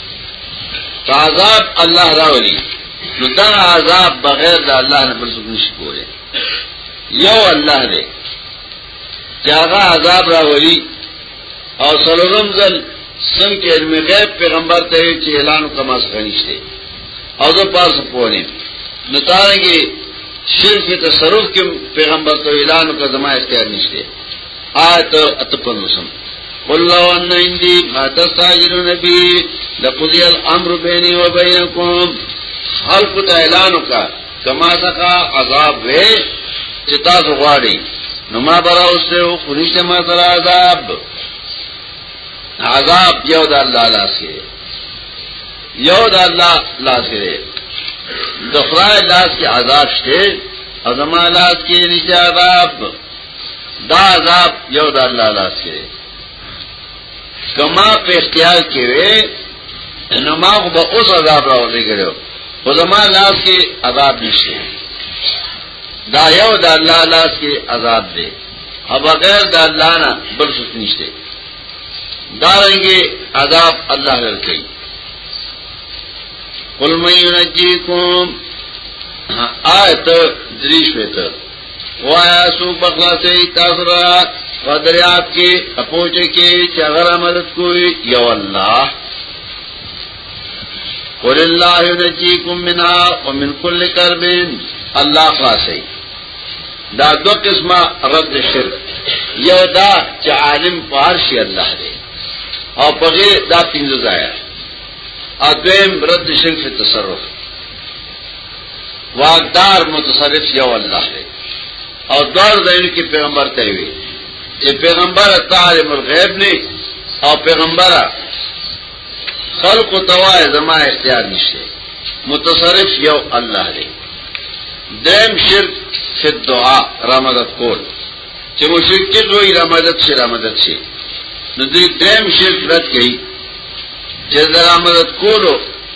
Speaker 2: عذاب الله راولي نو دا عذاب بغیر د الله نه بل څه نشي کولی یو الله دی چې هغه عذاب راولي او سلورم ځل څنګه علم غیب پیغمبر ته چې اعلان کما سنشته او زه پاس پوهنیم نو تارنګي شرک تصرف کې پیغمبر ته اعلان کا زما اختیار نشته آیت اتپنوسم قل لو ان عندي ما تستاجرون به لقضي الامر بيني وبينكم خلق ته اعلان وکا کما سکا عذاب وې چې تاسو غواړي نو ما برا اوسه او خنشته ما سره عذاب عذاب یو د الله لاسه یو د الله لاسه د خدای لاس کې عذاب شته او زما لاس کې نشته عذاب دا عذاب یو د الله لاس کې کما په اختیار کې وي نو ما خو به اوس عذاب راوځي کړو خو زما لاس کې عذاب نشته دا یو د الله لاس کې عذاب دی او بغیر د الله نه بل څه نشته دا رنګي عذاب الله ورکړي قل من ينجيكم آیت دریش ویتر وایا سو بخلاصی تاسو را فدریاب کې اپوچ کې چې هغه مدد کوي یو الله قل الله ينجيكم منها ومن كل كرب الله خلاصي دا دو قسمه رد شرک یو دا چې عالم پارشي الله دی او پغه دا پینځه ځای ا دویم رد شرک تصرف واقدار متصرف یو الله دی او دار دین کې پیغمبر ته وی چې پیغمبر تعالیم الغیب نه او پیغمبر خلق توای زما اختیار نشته متصرف یو الله دی دیم شرک فی الدعاء رمضت کول چې مشرکین وی رمضت شي رمضت شي نو دې دیم شرک رد کړي چې رمضت کولو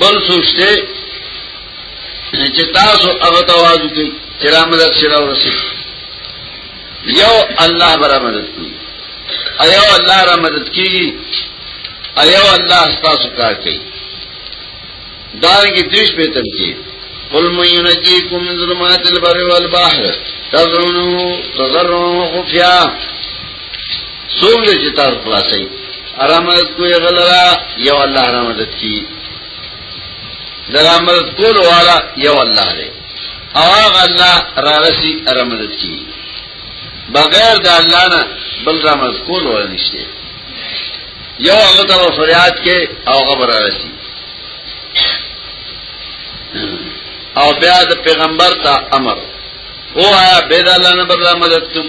Speaker 2: بل سوچته چې تاسو هغه تواز کوي چې را مدد شرا ورسي یو الله برا مدد کوي ایو الله را مدد کوي ایو الله تاسو کار کوي دارنګه دریش په تم کې قل من ينجيكم من ظلمات البر والبحر تذرونه تذرونه خفيا سوم دې چې تاسو خلاصي ارامت کوی غلرا یو الله رحمت کی درامت کول والا یو الله دی او هغه الله راغسی ارامت کی بغیر د الله نه بل رحمت کول ولا نشته یو هغه ته فریاد کې او خبر راغسی او بیا د پیغمبر ته امر او آیا بيد الله نه بل رحمت کوم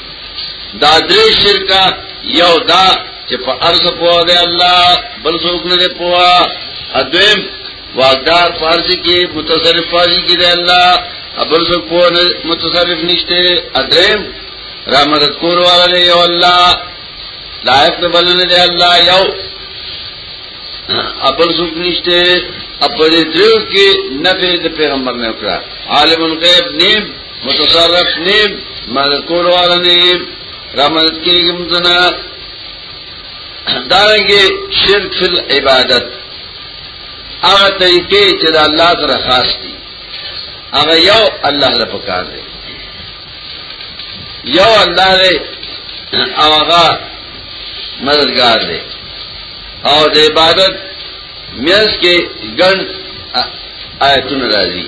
Speaker 2: دا درې شرکا یو دا چې په ارز پوه دی الله بل څوک نه دی پوه ادم واقدار فرض کې متصرف فرض کې دی الله ابل څوک پوه نه متصرف نشته ادم رحمت کور والا دی یو الله لایق نه بل نه دی الله یو ابل څوک نشته اپدې درو کې نبی د پیغمبر نه وکړه عالم الغیب نیم متصرف نیم مدد کول والا نیم را مدد کیږي متنا دارنګه شرک فی العبادت هغه طریقې چې د الله سره خاص دي هغه یو الله له پکار دی یو الله دی او هغه مددگار دی او د عبادت میز کې ګڼ آیتونه راځي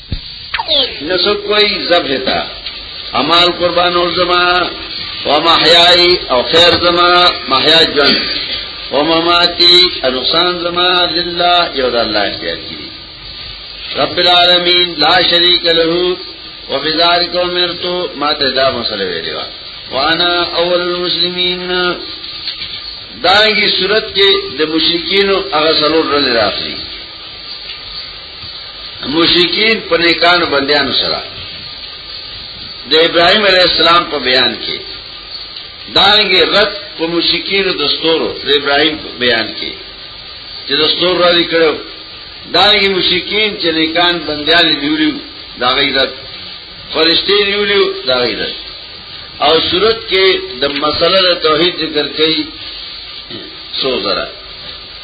Speaker 2: نسو کوئی زبح تا امال قربان اور زما و محیائی او خیر زما محیا جن و مماتی نقصان زما للہ یو دا اللہ اختیار کی رب العالمین لا شریک لہو و بزار کو مرتو ما تدا مسئلہ ویلی وا وانا اول المسلمین دانگی صورت کے د مشرکین او اغسلور رل راخلی مشرکین په نیکانو بندیانو سره د ابراهیم علیه السلام په بیان کې دانګي رد په مشرکین د ستورو د ابراهیم په بیان کې چې د ستورو را دي کړو دانګي مشرکین چې نیکان بندیان نیولیو دا غیرت فرشتي نیولیو دا غیرت او صورت کې د مسله توحید ذکر کړي سو زره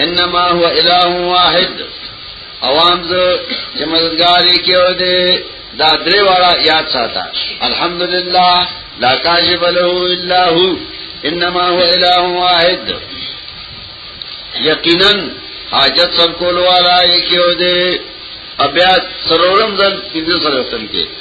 Speaker 2: انما هو اله واحد عوام زه چې مددګاری کېو دې دا درې واړه یاد ساته الحمدلله لا کاشف له الا هو انما هو اله واحد یقینا حاجت سر کول والا یې کېو دې بیا سرورم ځل پنځه سره وختن کې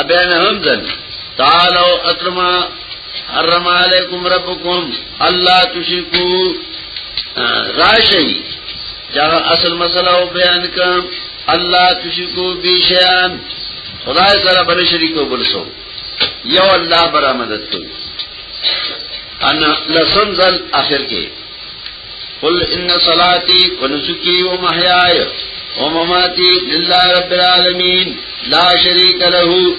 Speaker 2: ابیا نه هم ځل تعالو اترما حرم علیکم ربکم الله تشرکو راشی جا اصل مسئلہ او بیان کم الله تشرکو بیشیان خدای سره بل شریکو بل سو یو الله برا مدد کوي انا لسم ځل اخر کې قل ان صلاتي ونسكي ومحياي ومماتي لله رب العالمين لا شريك له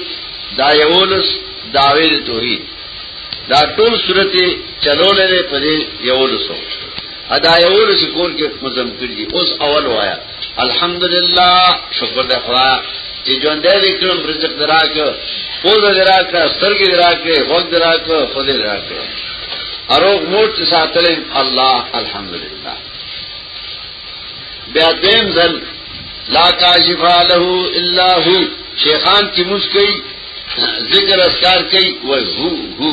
Speaker 2: دا یولس داوی د توحید دا ټول سورته چلولې په دې یولسو ادا یولس کول کې مزم کړی اوس اول وایا الحمدللہ شکر دے خدا چې جون دې وکړم رزق دراک پوز دراک سترګې دراک وخت دراک خود دراک اروغ موت ساتل الله الحمدلله بیا دیم ځل لا کاشف له الا هو شیخان کی مسکی ذکر اسکار کی و هو هو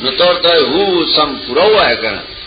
Speaker 2: نو تور ته هو سم پروا ہے کنه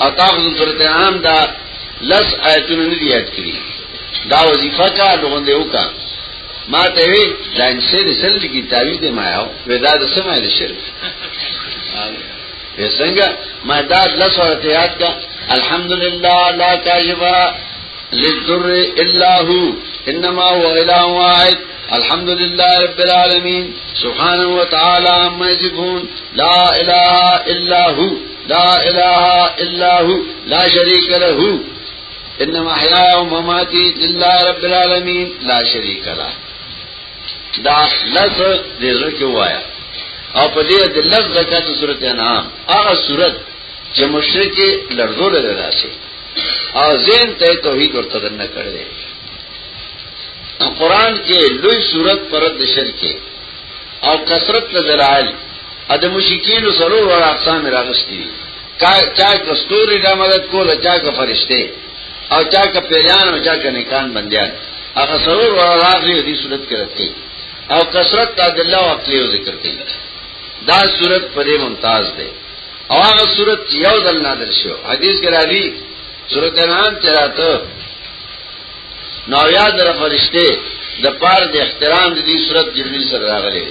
Speaker 2: اتاخذ صورت عام دا لس آیتونه نه یاد کړی دا وظیفه کا لغونده وکا ما ته وی دا انسان سره کی تعویذ دی ما یو ودا د سمه د شرک وی څنګه ما دا لس آیت یاد کا الحمدلله لا کاشفا للذر الا هو انما هو اله واحد الحمد لله رب العالمين سبحانه وتعالى عما يصفون لا اله الا هو لا اله الا هو لا شريك له انما حياي ومماتي لله رب العالمين لا شريك له دا لفظ دې زکه وایا او په دې د لفظ زکات صورت انعام هغه صورت چې مشرک لړزول راځي او زین ته توحید ورته دنه کړی قرآن کې لوی صورت پرد شرک او کثرت ته دلایل ا د مشکینو سره ور اقسام راغستی کا چا کستوري د مدد کول چا ک فرشته او چا ک پیران او چا ک نیکان بندیان هغه سره ور راغلی دې صورت کې راځي او کثرت ته دلایل او عقلی ذکر کوي دا صورت پرې ممتاز ده او هغه صورت یو دل نادر شو حدیث کې راځي صورت انعام چراته نو یاد را فرشته د پاره د احترام د دې صورت جبريل سره راغلي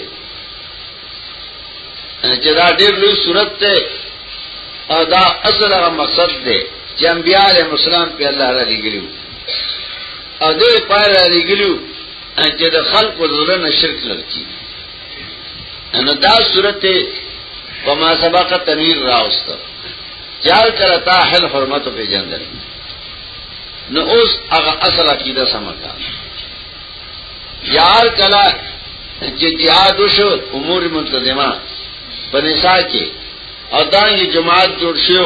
Speaker 2: چې دا ډېر لوی صورت ته او دا اصل هغه مقصد دی چې انبيار علیهم السلام په الله را لګیلو او دې پاره را لګیلو چې د خلقو زړه شرک لري ان دا صورت په ما سبق تنویر راوسته چار کرتا حل حرمت په جندل نو اوس هغه اصل عقیده سمکا یار کلا چې جهاد شو امور منتظمه په نساء کې او دا یې جماعت جوړ شو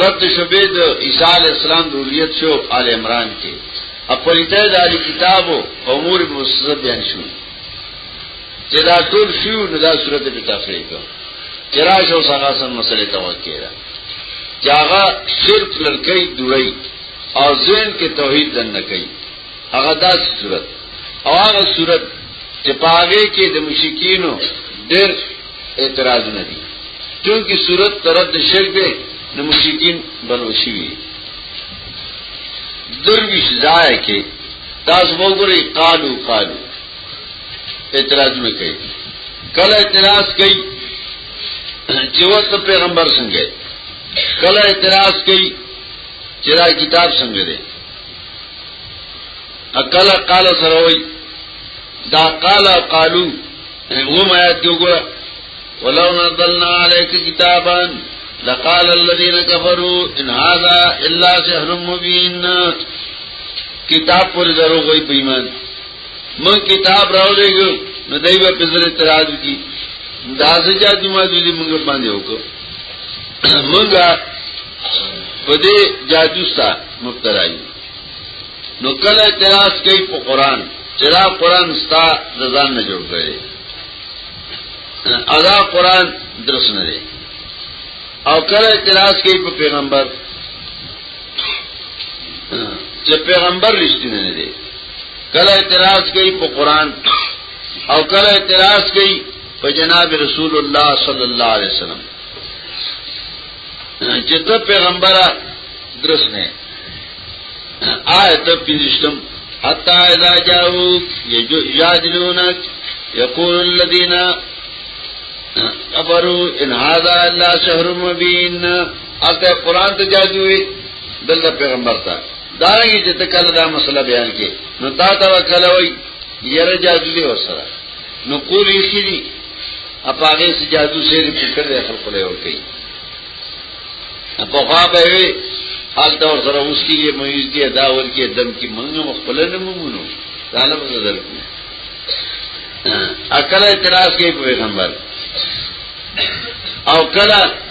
Speaker 2: رد شبه د عیسی علی السلام ذریت شو آل عمران کې اپریته د علی کتاب او امور مصطفی بیان شو چې دا ټول شو نو دا صورت په تفریق کړه چې راشه وسغاسن مسلې توکې چاغه شرک لړکې دوړې او ځین کې توحید دن نه کوي هغه داس صورت او هغه صورت چې پاګه کې د مشکینو ډېر اعتراض نه دي چونکی صورت طرف د شرک به د مشکین بنوشي وي درویش ځای کې تاسو وګورئ قالو قالو اعتراض نه کوي کله اعتراض کوي چې وخت پیغمبر څنګه کله اعتراض کوي چې دا کتاب څنګه دی اکل قال سره وي دا قال قالو هو ما یاتو ګره ولو نزلنا عليك كتابا لقال الذين كفروا ان هذا الا سحر مبين کتاب پر ضرور کوئی بېمان من کتاب راو لے گو نو دائی با پزر اعتراض کی دا سجا جمعہ جو دی منگا باندے ہوکو منگا پدے جادوستا مبتلائی نو کل اعتراض کئی پا قرآن چرا قرآن ستا دزان نہ جوڑ کرے ادا قرآن درس نہ دے اور کل اعتراض کئی پا پیغمبر چې پیغمبر رښتینی نه دی کله اعتراض کوي په قران او کله اعتراض کوي په جناب رسول الله صلی الله علیه وسلم چې ته پیغمبره درس نه آیت پنځشتم حتا اذا جاءوك يجادلونك يقول الذين كفروا ان هذا الا شهر مبين الته قران ته جادو وي دلته پیغمبر ته دا رنګ چې ته کله دا مسله بیان کې نو تا ته وکړه وای یره جادو دی وسره نو کولی شي دي اپاغه سي جادو سره فکر دی خلق له ور کوي په خوا به وي حال تور سره اوس کې مې دې دا ور کې دم کې منګ مخبل نه مونږ طالب نظر اکل اعتراض کوي پیغمبر او کله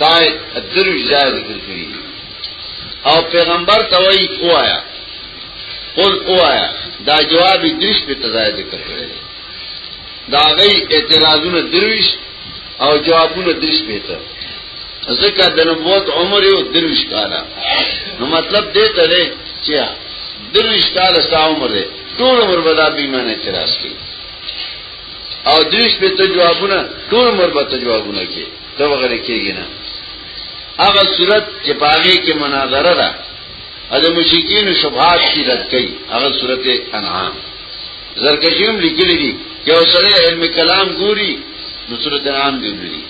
Speaker 2: دا درو ځای ذکر کړی او پیغمبر ته وایي اوایا قل اوایا دا جواب دریش په تزاید ذکر کړی دا غي اعتراضونه درویش او جوابونه دریش په ته ځکه د نبوت عمر یو درویش کاله نو مطلب دې ته دی چې درویش کاله ستا عمر دی ټول عمر به دا بیمانه اعتراض کوي او دریش په ته جوابونه ټول عمر به ته جوابونه کوي ته وغره کېږي نه هغه صورت چې پاغه کې مناظره ده ا د مشکین شبهات کی رد کړي هغه صورت انعام زرکشیم لیکلی دي یو سره علم کلام ګوري نو صورت انعام دی ګوري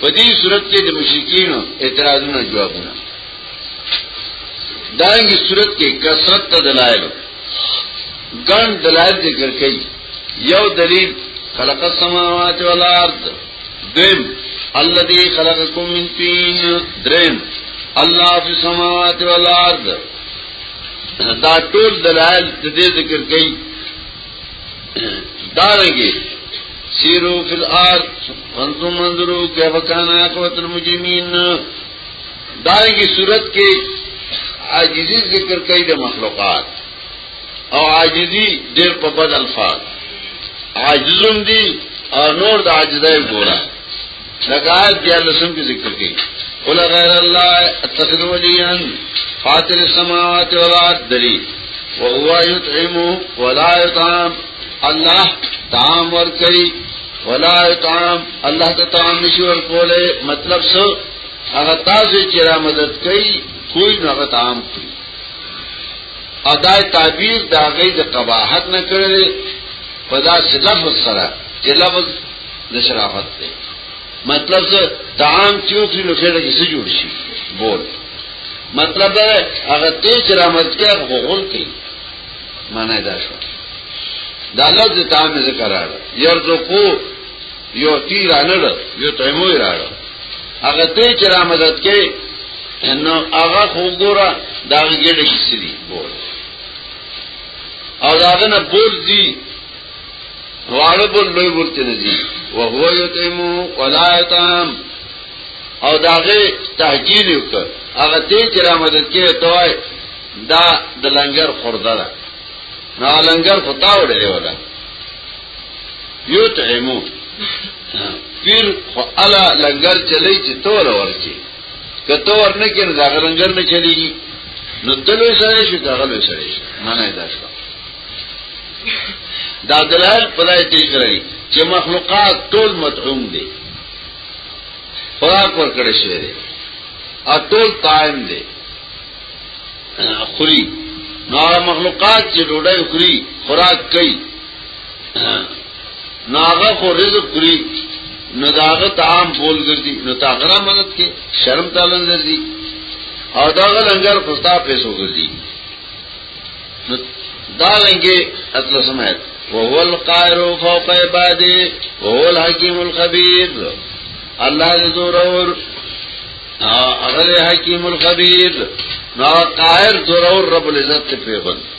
Speaker 2: په دې صورت کې د مشکین اعتراضونه جوابونه دانګي صورت کې کثرت ته دلایل ګڼ دلایل ذکر کړي یو دلیل خلق السماوات والارض دیم الذي خلقكم من طين دریم الله في السماوات والارض دا ټول دلایل د دې ذکر کړي دا رنګي سیرو فی الارض انتم منظرو کیف کان عاقبت المجرمین دا رنګي صورت کې عاجزی ذکر کړي د مخلوقات او عاجزی ډیر په بد الفاظ عاجزون دي او نور د عاجزای ګورا لکه آیت بیا لسم کې ذکر کړي قل غیر الله اتخذ وليا فاطر السماوات والارض دلی وهو يطعم ولا يطعم الله طعام ور کوي ولا يطعم الله ته طعام نشي ور کوله مطلب څه هغه تاسو چې را مدد کوي کوئی نه هغه طعام کوي او دا تعبیر دا غي د قباحت نه کړل په دا لفظ سره چې لفظ د شرافت دی مطلب څه دعام چوکری نو خېړه کې څه جوړ شي بول مطلب دا هغه ته چې رحمت کې غوغل کوي معنی دا شو دا لفظ تعام ذکر راړ یرزقو یو تیر انړ یو تیمو راړ هغه ته چې را مدد کې نو هغه خو ګوره دا ګډ شي سړي بول او داغه نه بول دي واړه بول لوی ورته نه دي او هو یو تیمو ولایتام او داغه تهجیل وکړه هغه ته چې را مدد کې توای دا د لنګر خورده ده نو لنګر خطا وړي ولا یطعمو پیر خو الا لنګر چلی چې تور ورچی که تور نه کین دا لنګر نه چلیږي نو تلو سره شي دا غلو سره شي معنی دا شو دا دلال پدای تی کړی چې مخلوقات ټول مطعوم دي خوراک ورکړی شوی دی او ټول قائم دی خوري نو مخلوقات چې ډوډۍ خوري خوراک کوي نو هغه خو رزق خوري نو داغه طعام بول ګرځي نو تا غره مدد کې شرم تعالی ګرځي او داغه لنګر خوستا پیسو ګرځي نو دا لنګي اتل سمات وهو القائر فوق عباده وهو الحكيم الخبير الله دې زور اور هغه حکیم الخبیر نو قائر زور اور رب العزت په پیغمبر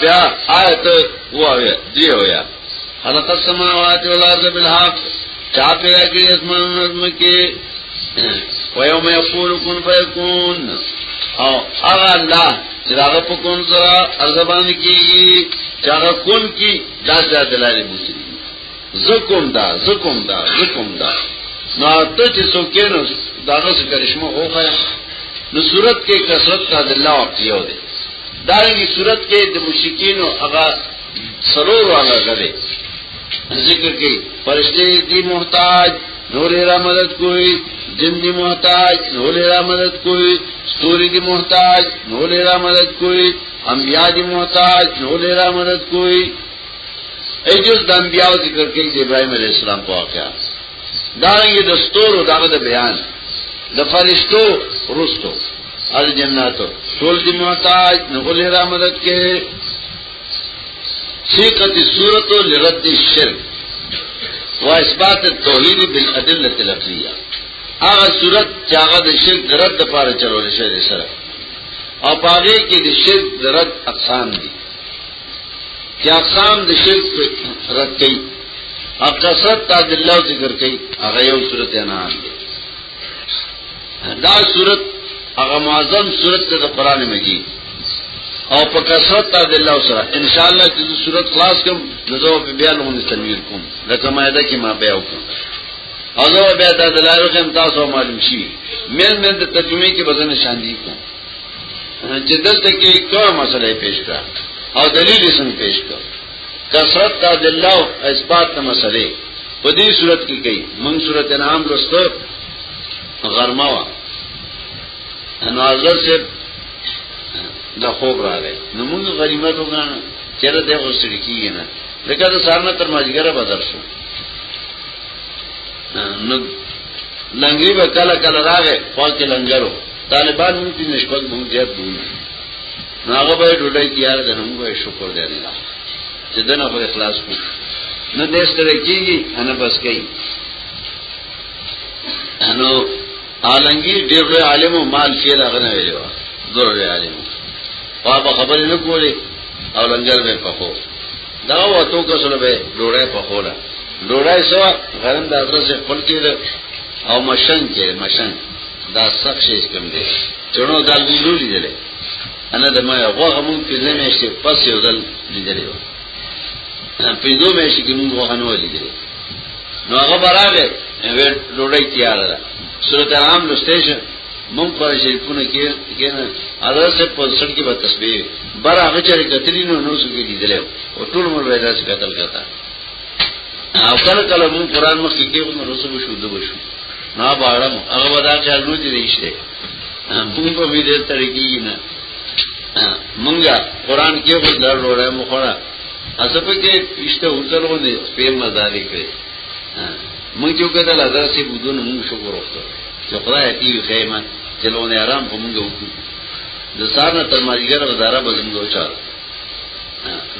Speaker 2: بیا آیت وایا دی وایا خلق السماوات والارض بالحق چا پیدا کړی اسمان نظم کې ويوم يقول كن فيكون او هغه الله چې هغه په کون سره ارزبان کیږي چې هغه کون کی دا ځای دلاري بوسي زکم دا زکم دا زکم دا نو ته چې څوک نو داغه څه کرشمه هوخه نو صورت کې کثرت کا د الله وقت یو دی دا یي صورت کې د مشکین او هغه سرور والا غلي ذکر کې فرشتي دي محتاج نور را مدد کوئی جن دی محتاج نور را مدد کوئی ستوری دی محتاج نور را مدد کوئی انبیاء دی محتاج نور را مدد کوئی ایجوز د انبیاو ذکر کوي د ابراهیم علیه السلام په واقعا دا یې د ستورو دغه د بیان د فرشتو رستو ال جناتو ټول دې محتاج نه ولې را مدد کې سیقت صورت لرد الشرک و اثبات التوحید بالادله العقلیه هغه صورت چې هغه د شرک د رد لپاره چلول شوی سره او پاره کې د شرک د رد اقسام دي کیا قام د شرک رد کړي او کثرت تا د الله ذکر کړي هغه یو صورت نه دی دا صورت هغه معظم صورت د قران مجید او په کثرت تا د الله سره ان شاء الله چې صورت خلاص کوم نو په بیا لغونه تنویر کوم لکه مایده کې ما بیا وکم او زه بیا د دلایل کوم تاسو معلوم شي مې مې د ترجمه کې بزنه شاندې کوم چې دلته کې کومه مسله پیش کړه او دلیل یې څنګه پیش کړه کثرت د ادله او اثبات د مسلې په دې صورت کې کوي موږ صورت انعام لوستو غرمه وا نو حضرت سے د خوب راغی نو موږ غریمه وګڼه چیرې د غوستړي کیږي نه لکه د سارنه تر ماجګره بدل شو نو لنګي به کله کله راغې خو کې لنګرو طالبان هم چې نشپږ مونږ زیات بوم نو هغه به ډوډۍ تیار ده نو موږ شکر دی الله چې دنه خو اخلاص کو نه دې ستړي کیږي انا بس کوي نو عالمگیر ډېر لوی عالم او مال شي دا غنه ویلو ډېر لوی عالم خو په خبرې نه کولې او لنګر به پخو دا واتو کسلو به ډوړې په خوله ډوړې سو غرم د حضرت سے خپل کې او مشن کې مشن دا سخت شي کوم دی چونو دا لیدو لیدل انا د ما هغه هم په زمې شي پس یو دل لیدل و په دو مې شي کوم غوښه نو لیدل نو هغه برابر ډوړې تیار ده سورته عام لسته مونږ په شریفونه کې کې نه ادا سه په سر کې به تسبیح بار هغه چې کتلی نو نو سګي لیدل او ټول مر وایدا چې قتل کړه او کله کله مونږ قران مخ کې کې مونږ رسول شو دوه شو نه باړم هغه ودا چې لوی دي نشته مونږ په دې طریقې نه مونږه قران کې خو لړ وړه مخړه اسپه کې پښته وځلونه په مزاري کړې مونږ چې کېدل حضرت سي بودون مونږ شکر وکړو چې خدای دې خیمه چې لونه آرام په مونږ وکړو د سارنه تر ماجګر وزاره به زموږ وچار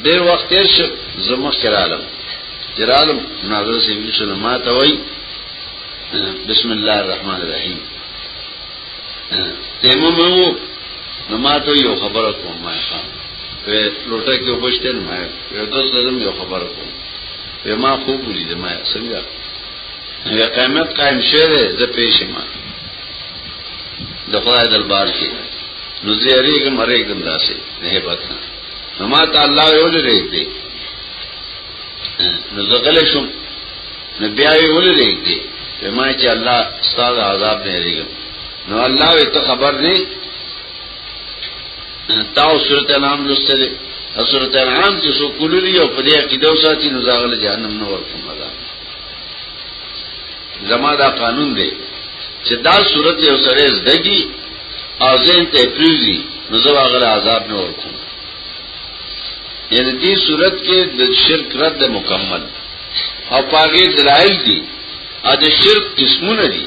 Speaker 2: ډېر وخت تیر شو زموږ چرالم چرالم ناظر سي ویشنه ما ته وای بسم الله الرحمن الرحیم تیمم وو نو ما ته یو خبره کوم ما خان په لوټه کې وبشتل ما یو دوست لرم یو خبره کوم وی ما خوب ولید ما څنګه نو قیامت قائم شوه زه پیش ما د خدای دربار کې نو زه یریږم مرګ دم داسې نه هبت نه نو ما ته الله یو لري دی نو زه غلې شم نو بیا یې ولري دی په ما چې الله ستاسو عذاب نه یریږم نو الله یې ته خبر نه تاو سورت انعام لسته ده سورت انعام چې سو کوللی او په دې عقیده وساتي نو زاغله جهنم نه ورکوم دا زما دا قانون دی چې دا سورت یو سره زدګي او زین ته پریزي نو زه هغه عذاب نه ورکوم یعنی دې صورت کې د شرک رد مکمل او پاګې دلایل دي ا د شرک قسمونه دي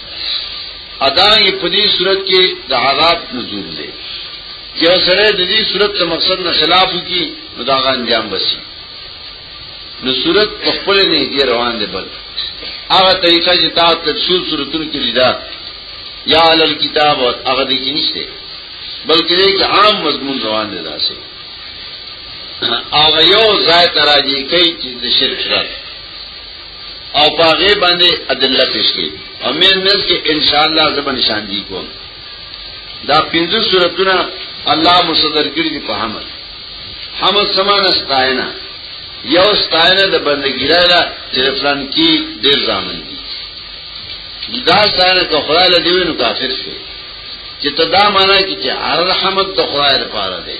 Speaker 2: ادا یہ پدی صورت کے دا عذاب نزول دے کہ وہ سرے ددی صورت کا مقصد نہ خلاف کی نو دا غا انجام بسی نو صورت پخپل نے یہ روان دے بل آغا طریقہ جی تا تفصیل صورتن کی لدا یا علی الكتاب اور آغا دے کی نشتے بلکہ دے کہ عام مضمون روان دے دا سے آغا یو زائد تراجی کئی چیز شرک رات او پاغه باندې ادله پیش کړي او مې نن کې ان شاء الله زبر نشان دي کوم دا پنځه سورتونه الله مصدر کړی دي په حمد حمد سمان استاینا یو استاینا د بندګی را چې فلان کې ډیر ځامن دي دا استاینا کو خدای له دیونو کافر شي چې ته دا معنا کې چې هر حمد د خدای لپاره دی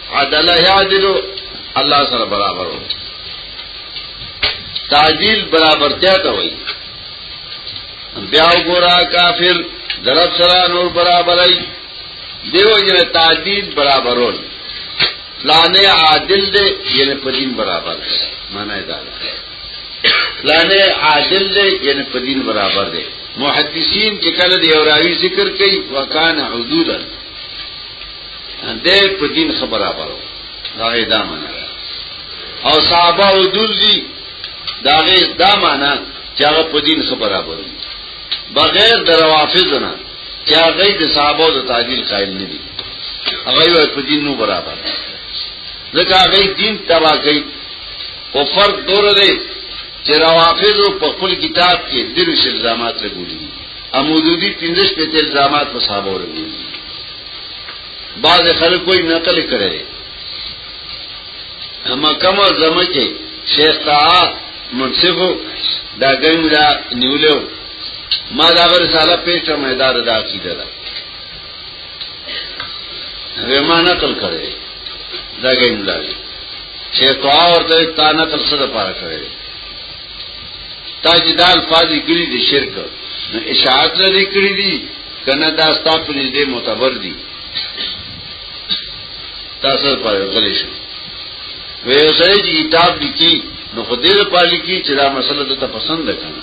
Speaker 2: عدل یعدل الله سره برابر وو تعدیل برابرتیا ته وایي بیا وګورا کافر درب سره نور برابرای دیو جن تعدیل برابرول فلانے عادل دے یعنی پدین برابر دے مانا ہے دادا فلانے عادل دے یعنی پدین برابر دے محدثین چکل دے اوراوی ذکر کئی وکان حدودا دې په دین خبره برو دا یې دا معنا او صحابه او دلزی دا یې دا معنا چې هغه په دین خبره برو بغیر د روافض نه چې هغه د صحابه د تعدیل قائل نه دي هغه یو په دین نو برابر ځکه هغه دین تبا کوي او فرق دور دی چې روافض په خپل کتاب کې دروش الزامات لګولي امودودی 15 په الزامات په صحابه ورغلي بعض خلک کوئی نقل کړي دي اما کوم زمه کې شیخ تا منصف دا ګنګ دا نیولو ما دا غره سالا پیښه مې دار دا عقیده ده وما نقل کړي دا ګنګ دا شیخ تا ورته تا نقل سره پاره کړي تا چې دا الفاظ ګری دي شرک نو اشاعت لري کړی دي کنه دا ستا په نږدې معتبر دي تاسو په غلې شو وې سره چې کتاب لیکي نو خو دې په لیکي چې دا مسله ته پسند ده کنه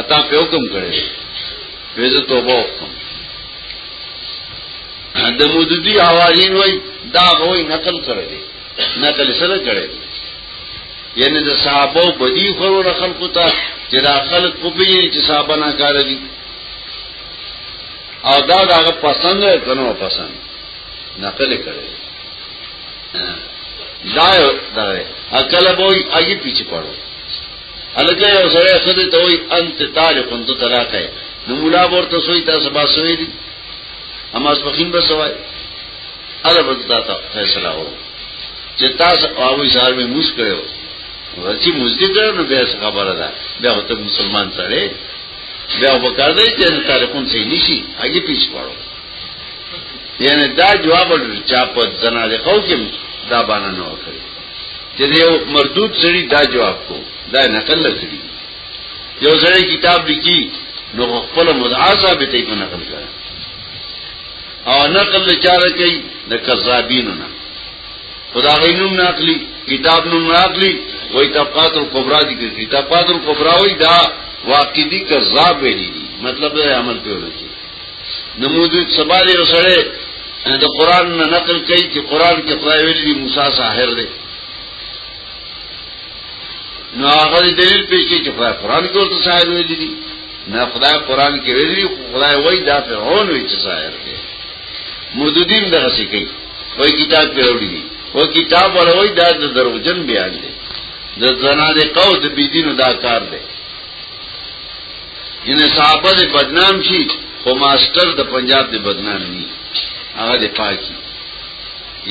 Speaker 2: اتا په حکم کړي وې زه توبه وکم د مودودی حوالین وای دا غوي نقل کړي نقل سره کړي یعنی د صحابه بدی خورو رخل کوتا چې دا خلق په پیږي چې صحابه نه کار دي او دا داغه پسند ہے کنو پسند نقل کرے دا دا اکل بوئی آئی پیچھے پڑو الکه یو سره خدای ته وای انت طالق انت طلاق ہے نو مولا ورته سوی تاسو با سوی دي اما سپخین به سوای اله بده تا فیصله و چې تاسو اوی سره مې موس کړو ورچی مزدی کړو نو بیا خبره ده بیا ته مسلمان سره بیا په کار دی چې تاریخون صحیح نشي هغه پیچ پړو یعنی دا جواب چا په زناده خو کې دا باندې نه وکړي چې یو مردود سړي دا جواب کو دا نقل لري یو سړی کتاب لیکي نو خپل مدعا ثابتې په نقل کړه او نقل چاره کوي د کذابینو نه خدا غي نوم ناقلی کتاب نوم ناقلی وای طبقات الکبرى دي کوي طبقات الکبرى وای دا واقعي دي کذاب ویلي دي مطلب دا عمل په ورته نمود سبا دې وسړې د قران نه نقل کوي چې قران کې خدای ویلي دي موسی ساحر دی نو هغه دلیل پیش کوي چې خدای قران کې ورته ساحر ویلي دي نه خدای قران کې ویلي خدای وای دا فرعون وی چې ساحر دی مودودین دغه څه کوي وای کتاب کې وروړي دي او کتاب وروي دا د دروژن بیان دی د زنا د قو د بيدینو دا کار دی ان صحابه د بدنام شي خو ماستر د پنجاب د بدنام ني هغه د پاکي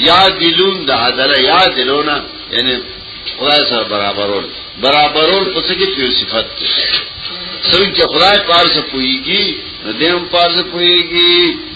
Speaker 2: یا دلون د عدل یا دلونه یعنی خدای سره برابرول برابرول په څه کې په صفات کې څنګه خدای پارسه پويږي نو دیم پارسه پويږي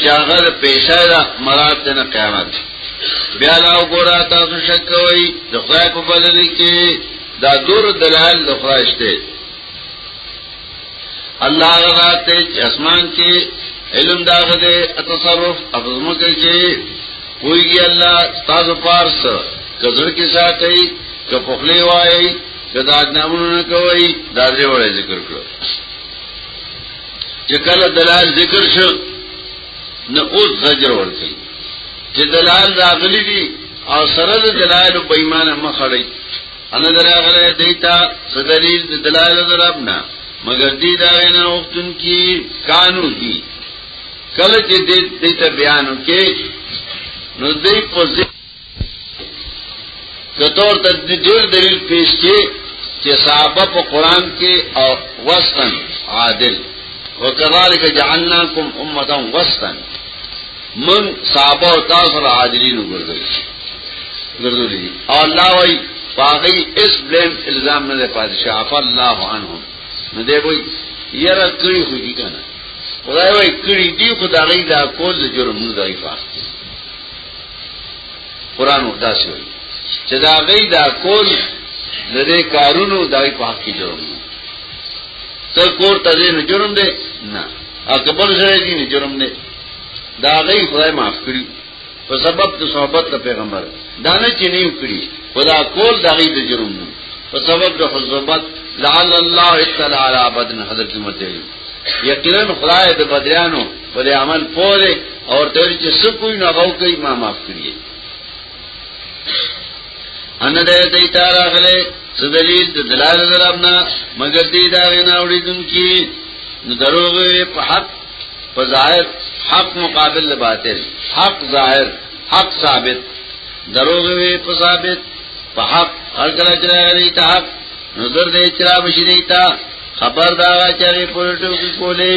Speaker 2: چې هغه د پیسې دا مراد دی نه قیامت بیا لا وګوره تاسو شک کوئ د خدای په بدل کې دا دور دلال د خدای شته الله غزا ته اسمان کې علم دا غده تصرف افزمو کې چې کوئی الله تاسو پارس کزر کې ساتي که په خلی وایي که دا نامونه کوي دا دې وړي ذکر کړو چې کله دلال ذکر شو نو اوس زجر ورکړي چې دلال راغلي دي او سره د دلال په ایمان مخړی ان دراغله دیتا صدلیل د دلال دربنا مگر دی دا نه وختن کی قانون دی کله چې دیتا بیانو کې نو دې په کتور ته ډېر دلیل پیش کې چې صحابه په قران کې او وسطن عادل وکذالک جعلناکم امه وسطن من صحابه او تاسو را عادلین وګرځي ګرځولي او الله وای باغی اس بلیم الزام نه پاتې شاف الله عنهم نو دی وای یره کړی خو دي کنه خدای وای کړی دی خدای دا کول جرم نه دی فاخته قران وردا سی وایي چې دا غي دا کول د دې کارونو دای په حق کې جوړم ته کور ته دې نه جوړم دې نه اکبر سره دې نه جوړم دې دا غي خدای معاف کړی په سبب د صحبت د پیغمبر دا نه چې نه کړی خدا کول دا غي د جرم نه په سبب د حضرت لعل الله تعالی علی عبدن حضرت متعلی یقینا خدای د بدریانو پر عمل پوره او تر چې څه کوی نو هغه کوي ما معاف کړی ان دې دې تار اغله سدلیل د دلال درامنا مگر دې دا نه وړیدون کی نو دروغ په حق په ظاهر حق مقابل باطل حق ظاهر حق ثابت دروغ وی په ثابت په حق هر کله چې راغلی ته حق نظر دې چرابشی دیتا خبردار چری پرټو کی کولې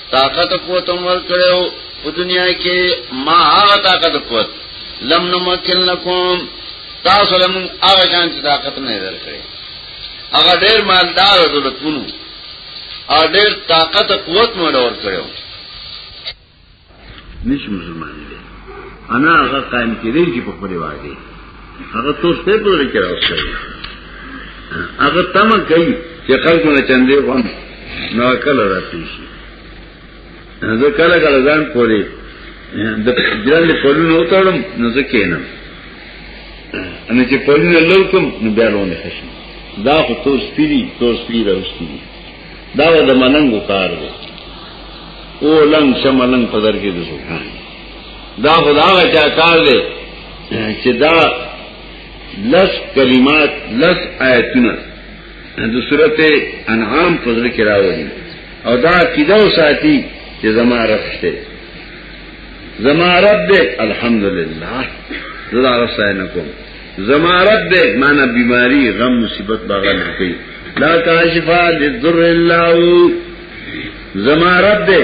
Speaker 2: طاقت قوت عمر کرو په دنیا کې ما هغه طاقت قوت لم نمکن لکم تاسو لم هغه شان چې طاقت نه درکړي هغه ډېر مالدار او دولتونو او ډېر طاقت قوت مو ډور کړو
Speaker 4: نش مسلمان دي انا هغه قائم کړي چې په خپل واده هغه تور څه په لري کې راوځي هغه تم کوي چې خلکو نه چندې وم نو کله راځي شي زه کله کله ځان پوري د ځان په لونو وتاړم نو زه کینم ان چې په لونو لوکم نو بیا لونه خشم دا خو تور سپیری تور سپیری راوستي دا د مننګو کار دی او لنګ شملنګ پدر کې د سبحان دا خدا کا چا کار دے چې دا لس کلمات لس آیتونه
Speaker 2: د سورته انعام په ذکر کې راوړي او دا کیدا او ساتي چې زما رب شته زما رب دې الحمدلله زړه راځه نه کوم زما رب دې معنا بیماری غم مصیبت باغ نه کوي لا کاشفا للذر الله زما رب دې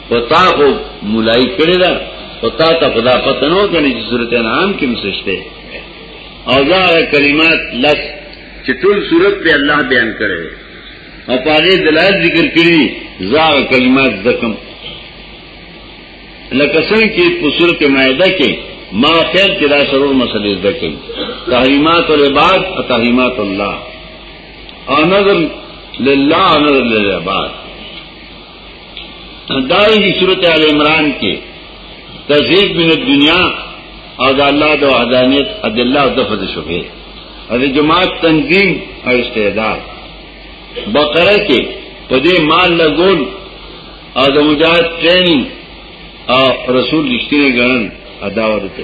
Speaker 2: پتا خو مولای کړی دا پتا ته خدا پته نو کنه چې صورت انعام کې مسشته او دا کلمات لس چې ټول صورت په الله بیان کړي او پاره دلایل ذکر کړي زا کلمات زکم لکه څنګه چې په صورت مائده کې ما خیال کې دا سرور مسلې زکم تحریمات العباد او تحریمات الله او نظر لله نظر للعباد دارنګه سورته ال عمران کې تزهید من الدنیا او د الله د وحدانیت ادله او د فض شوه او د جماعت تنظیم او استعداد بقره کې په دې مال لګول او د مجاهد ټریننګ او رسول رښتینی ګڼل ادا ورته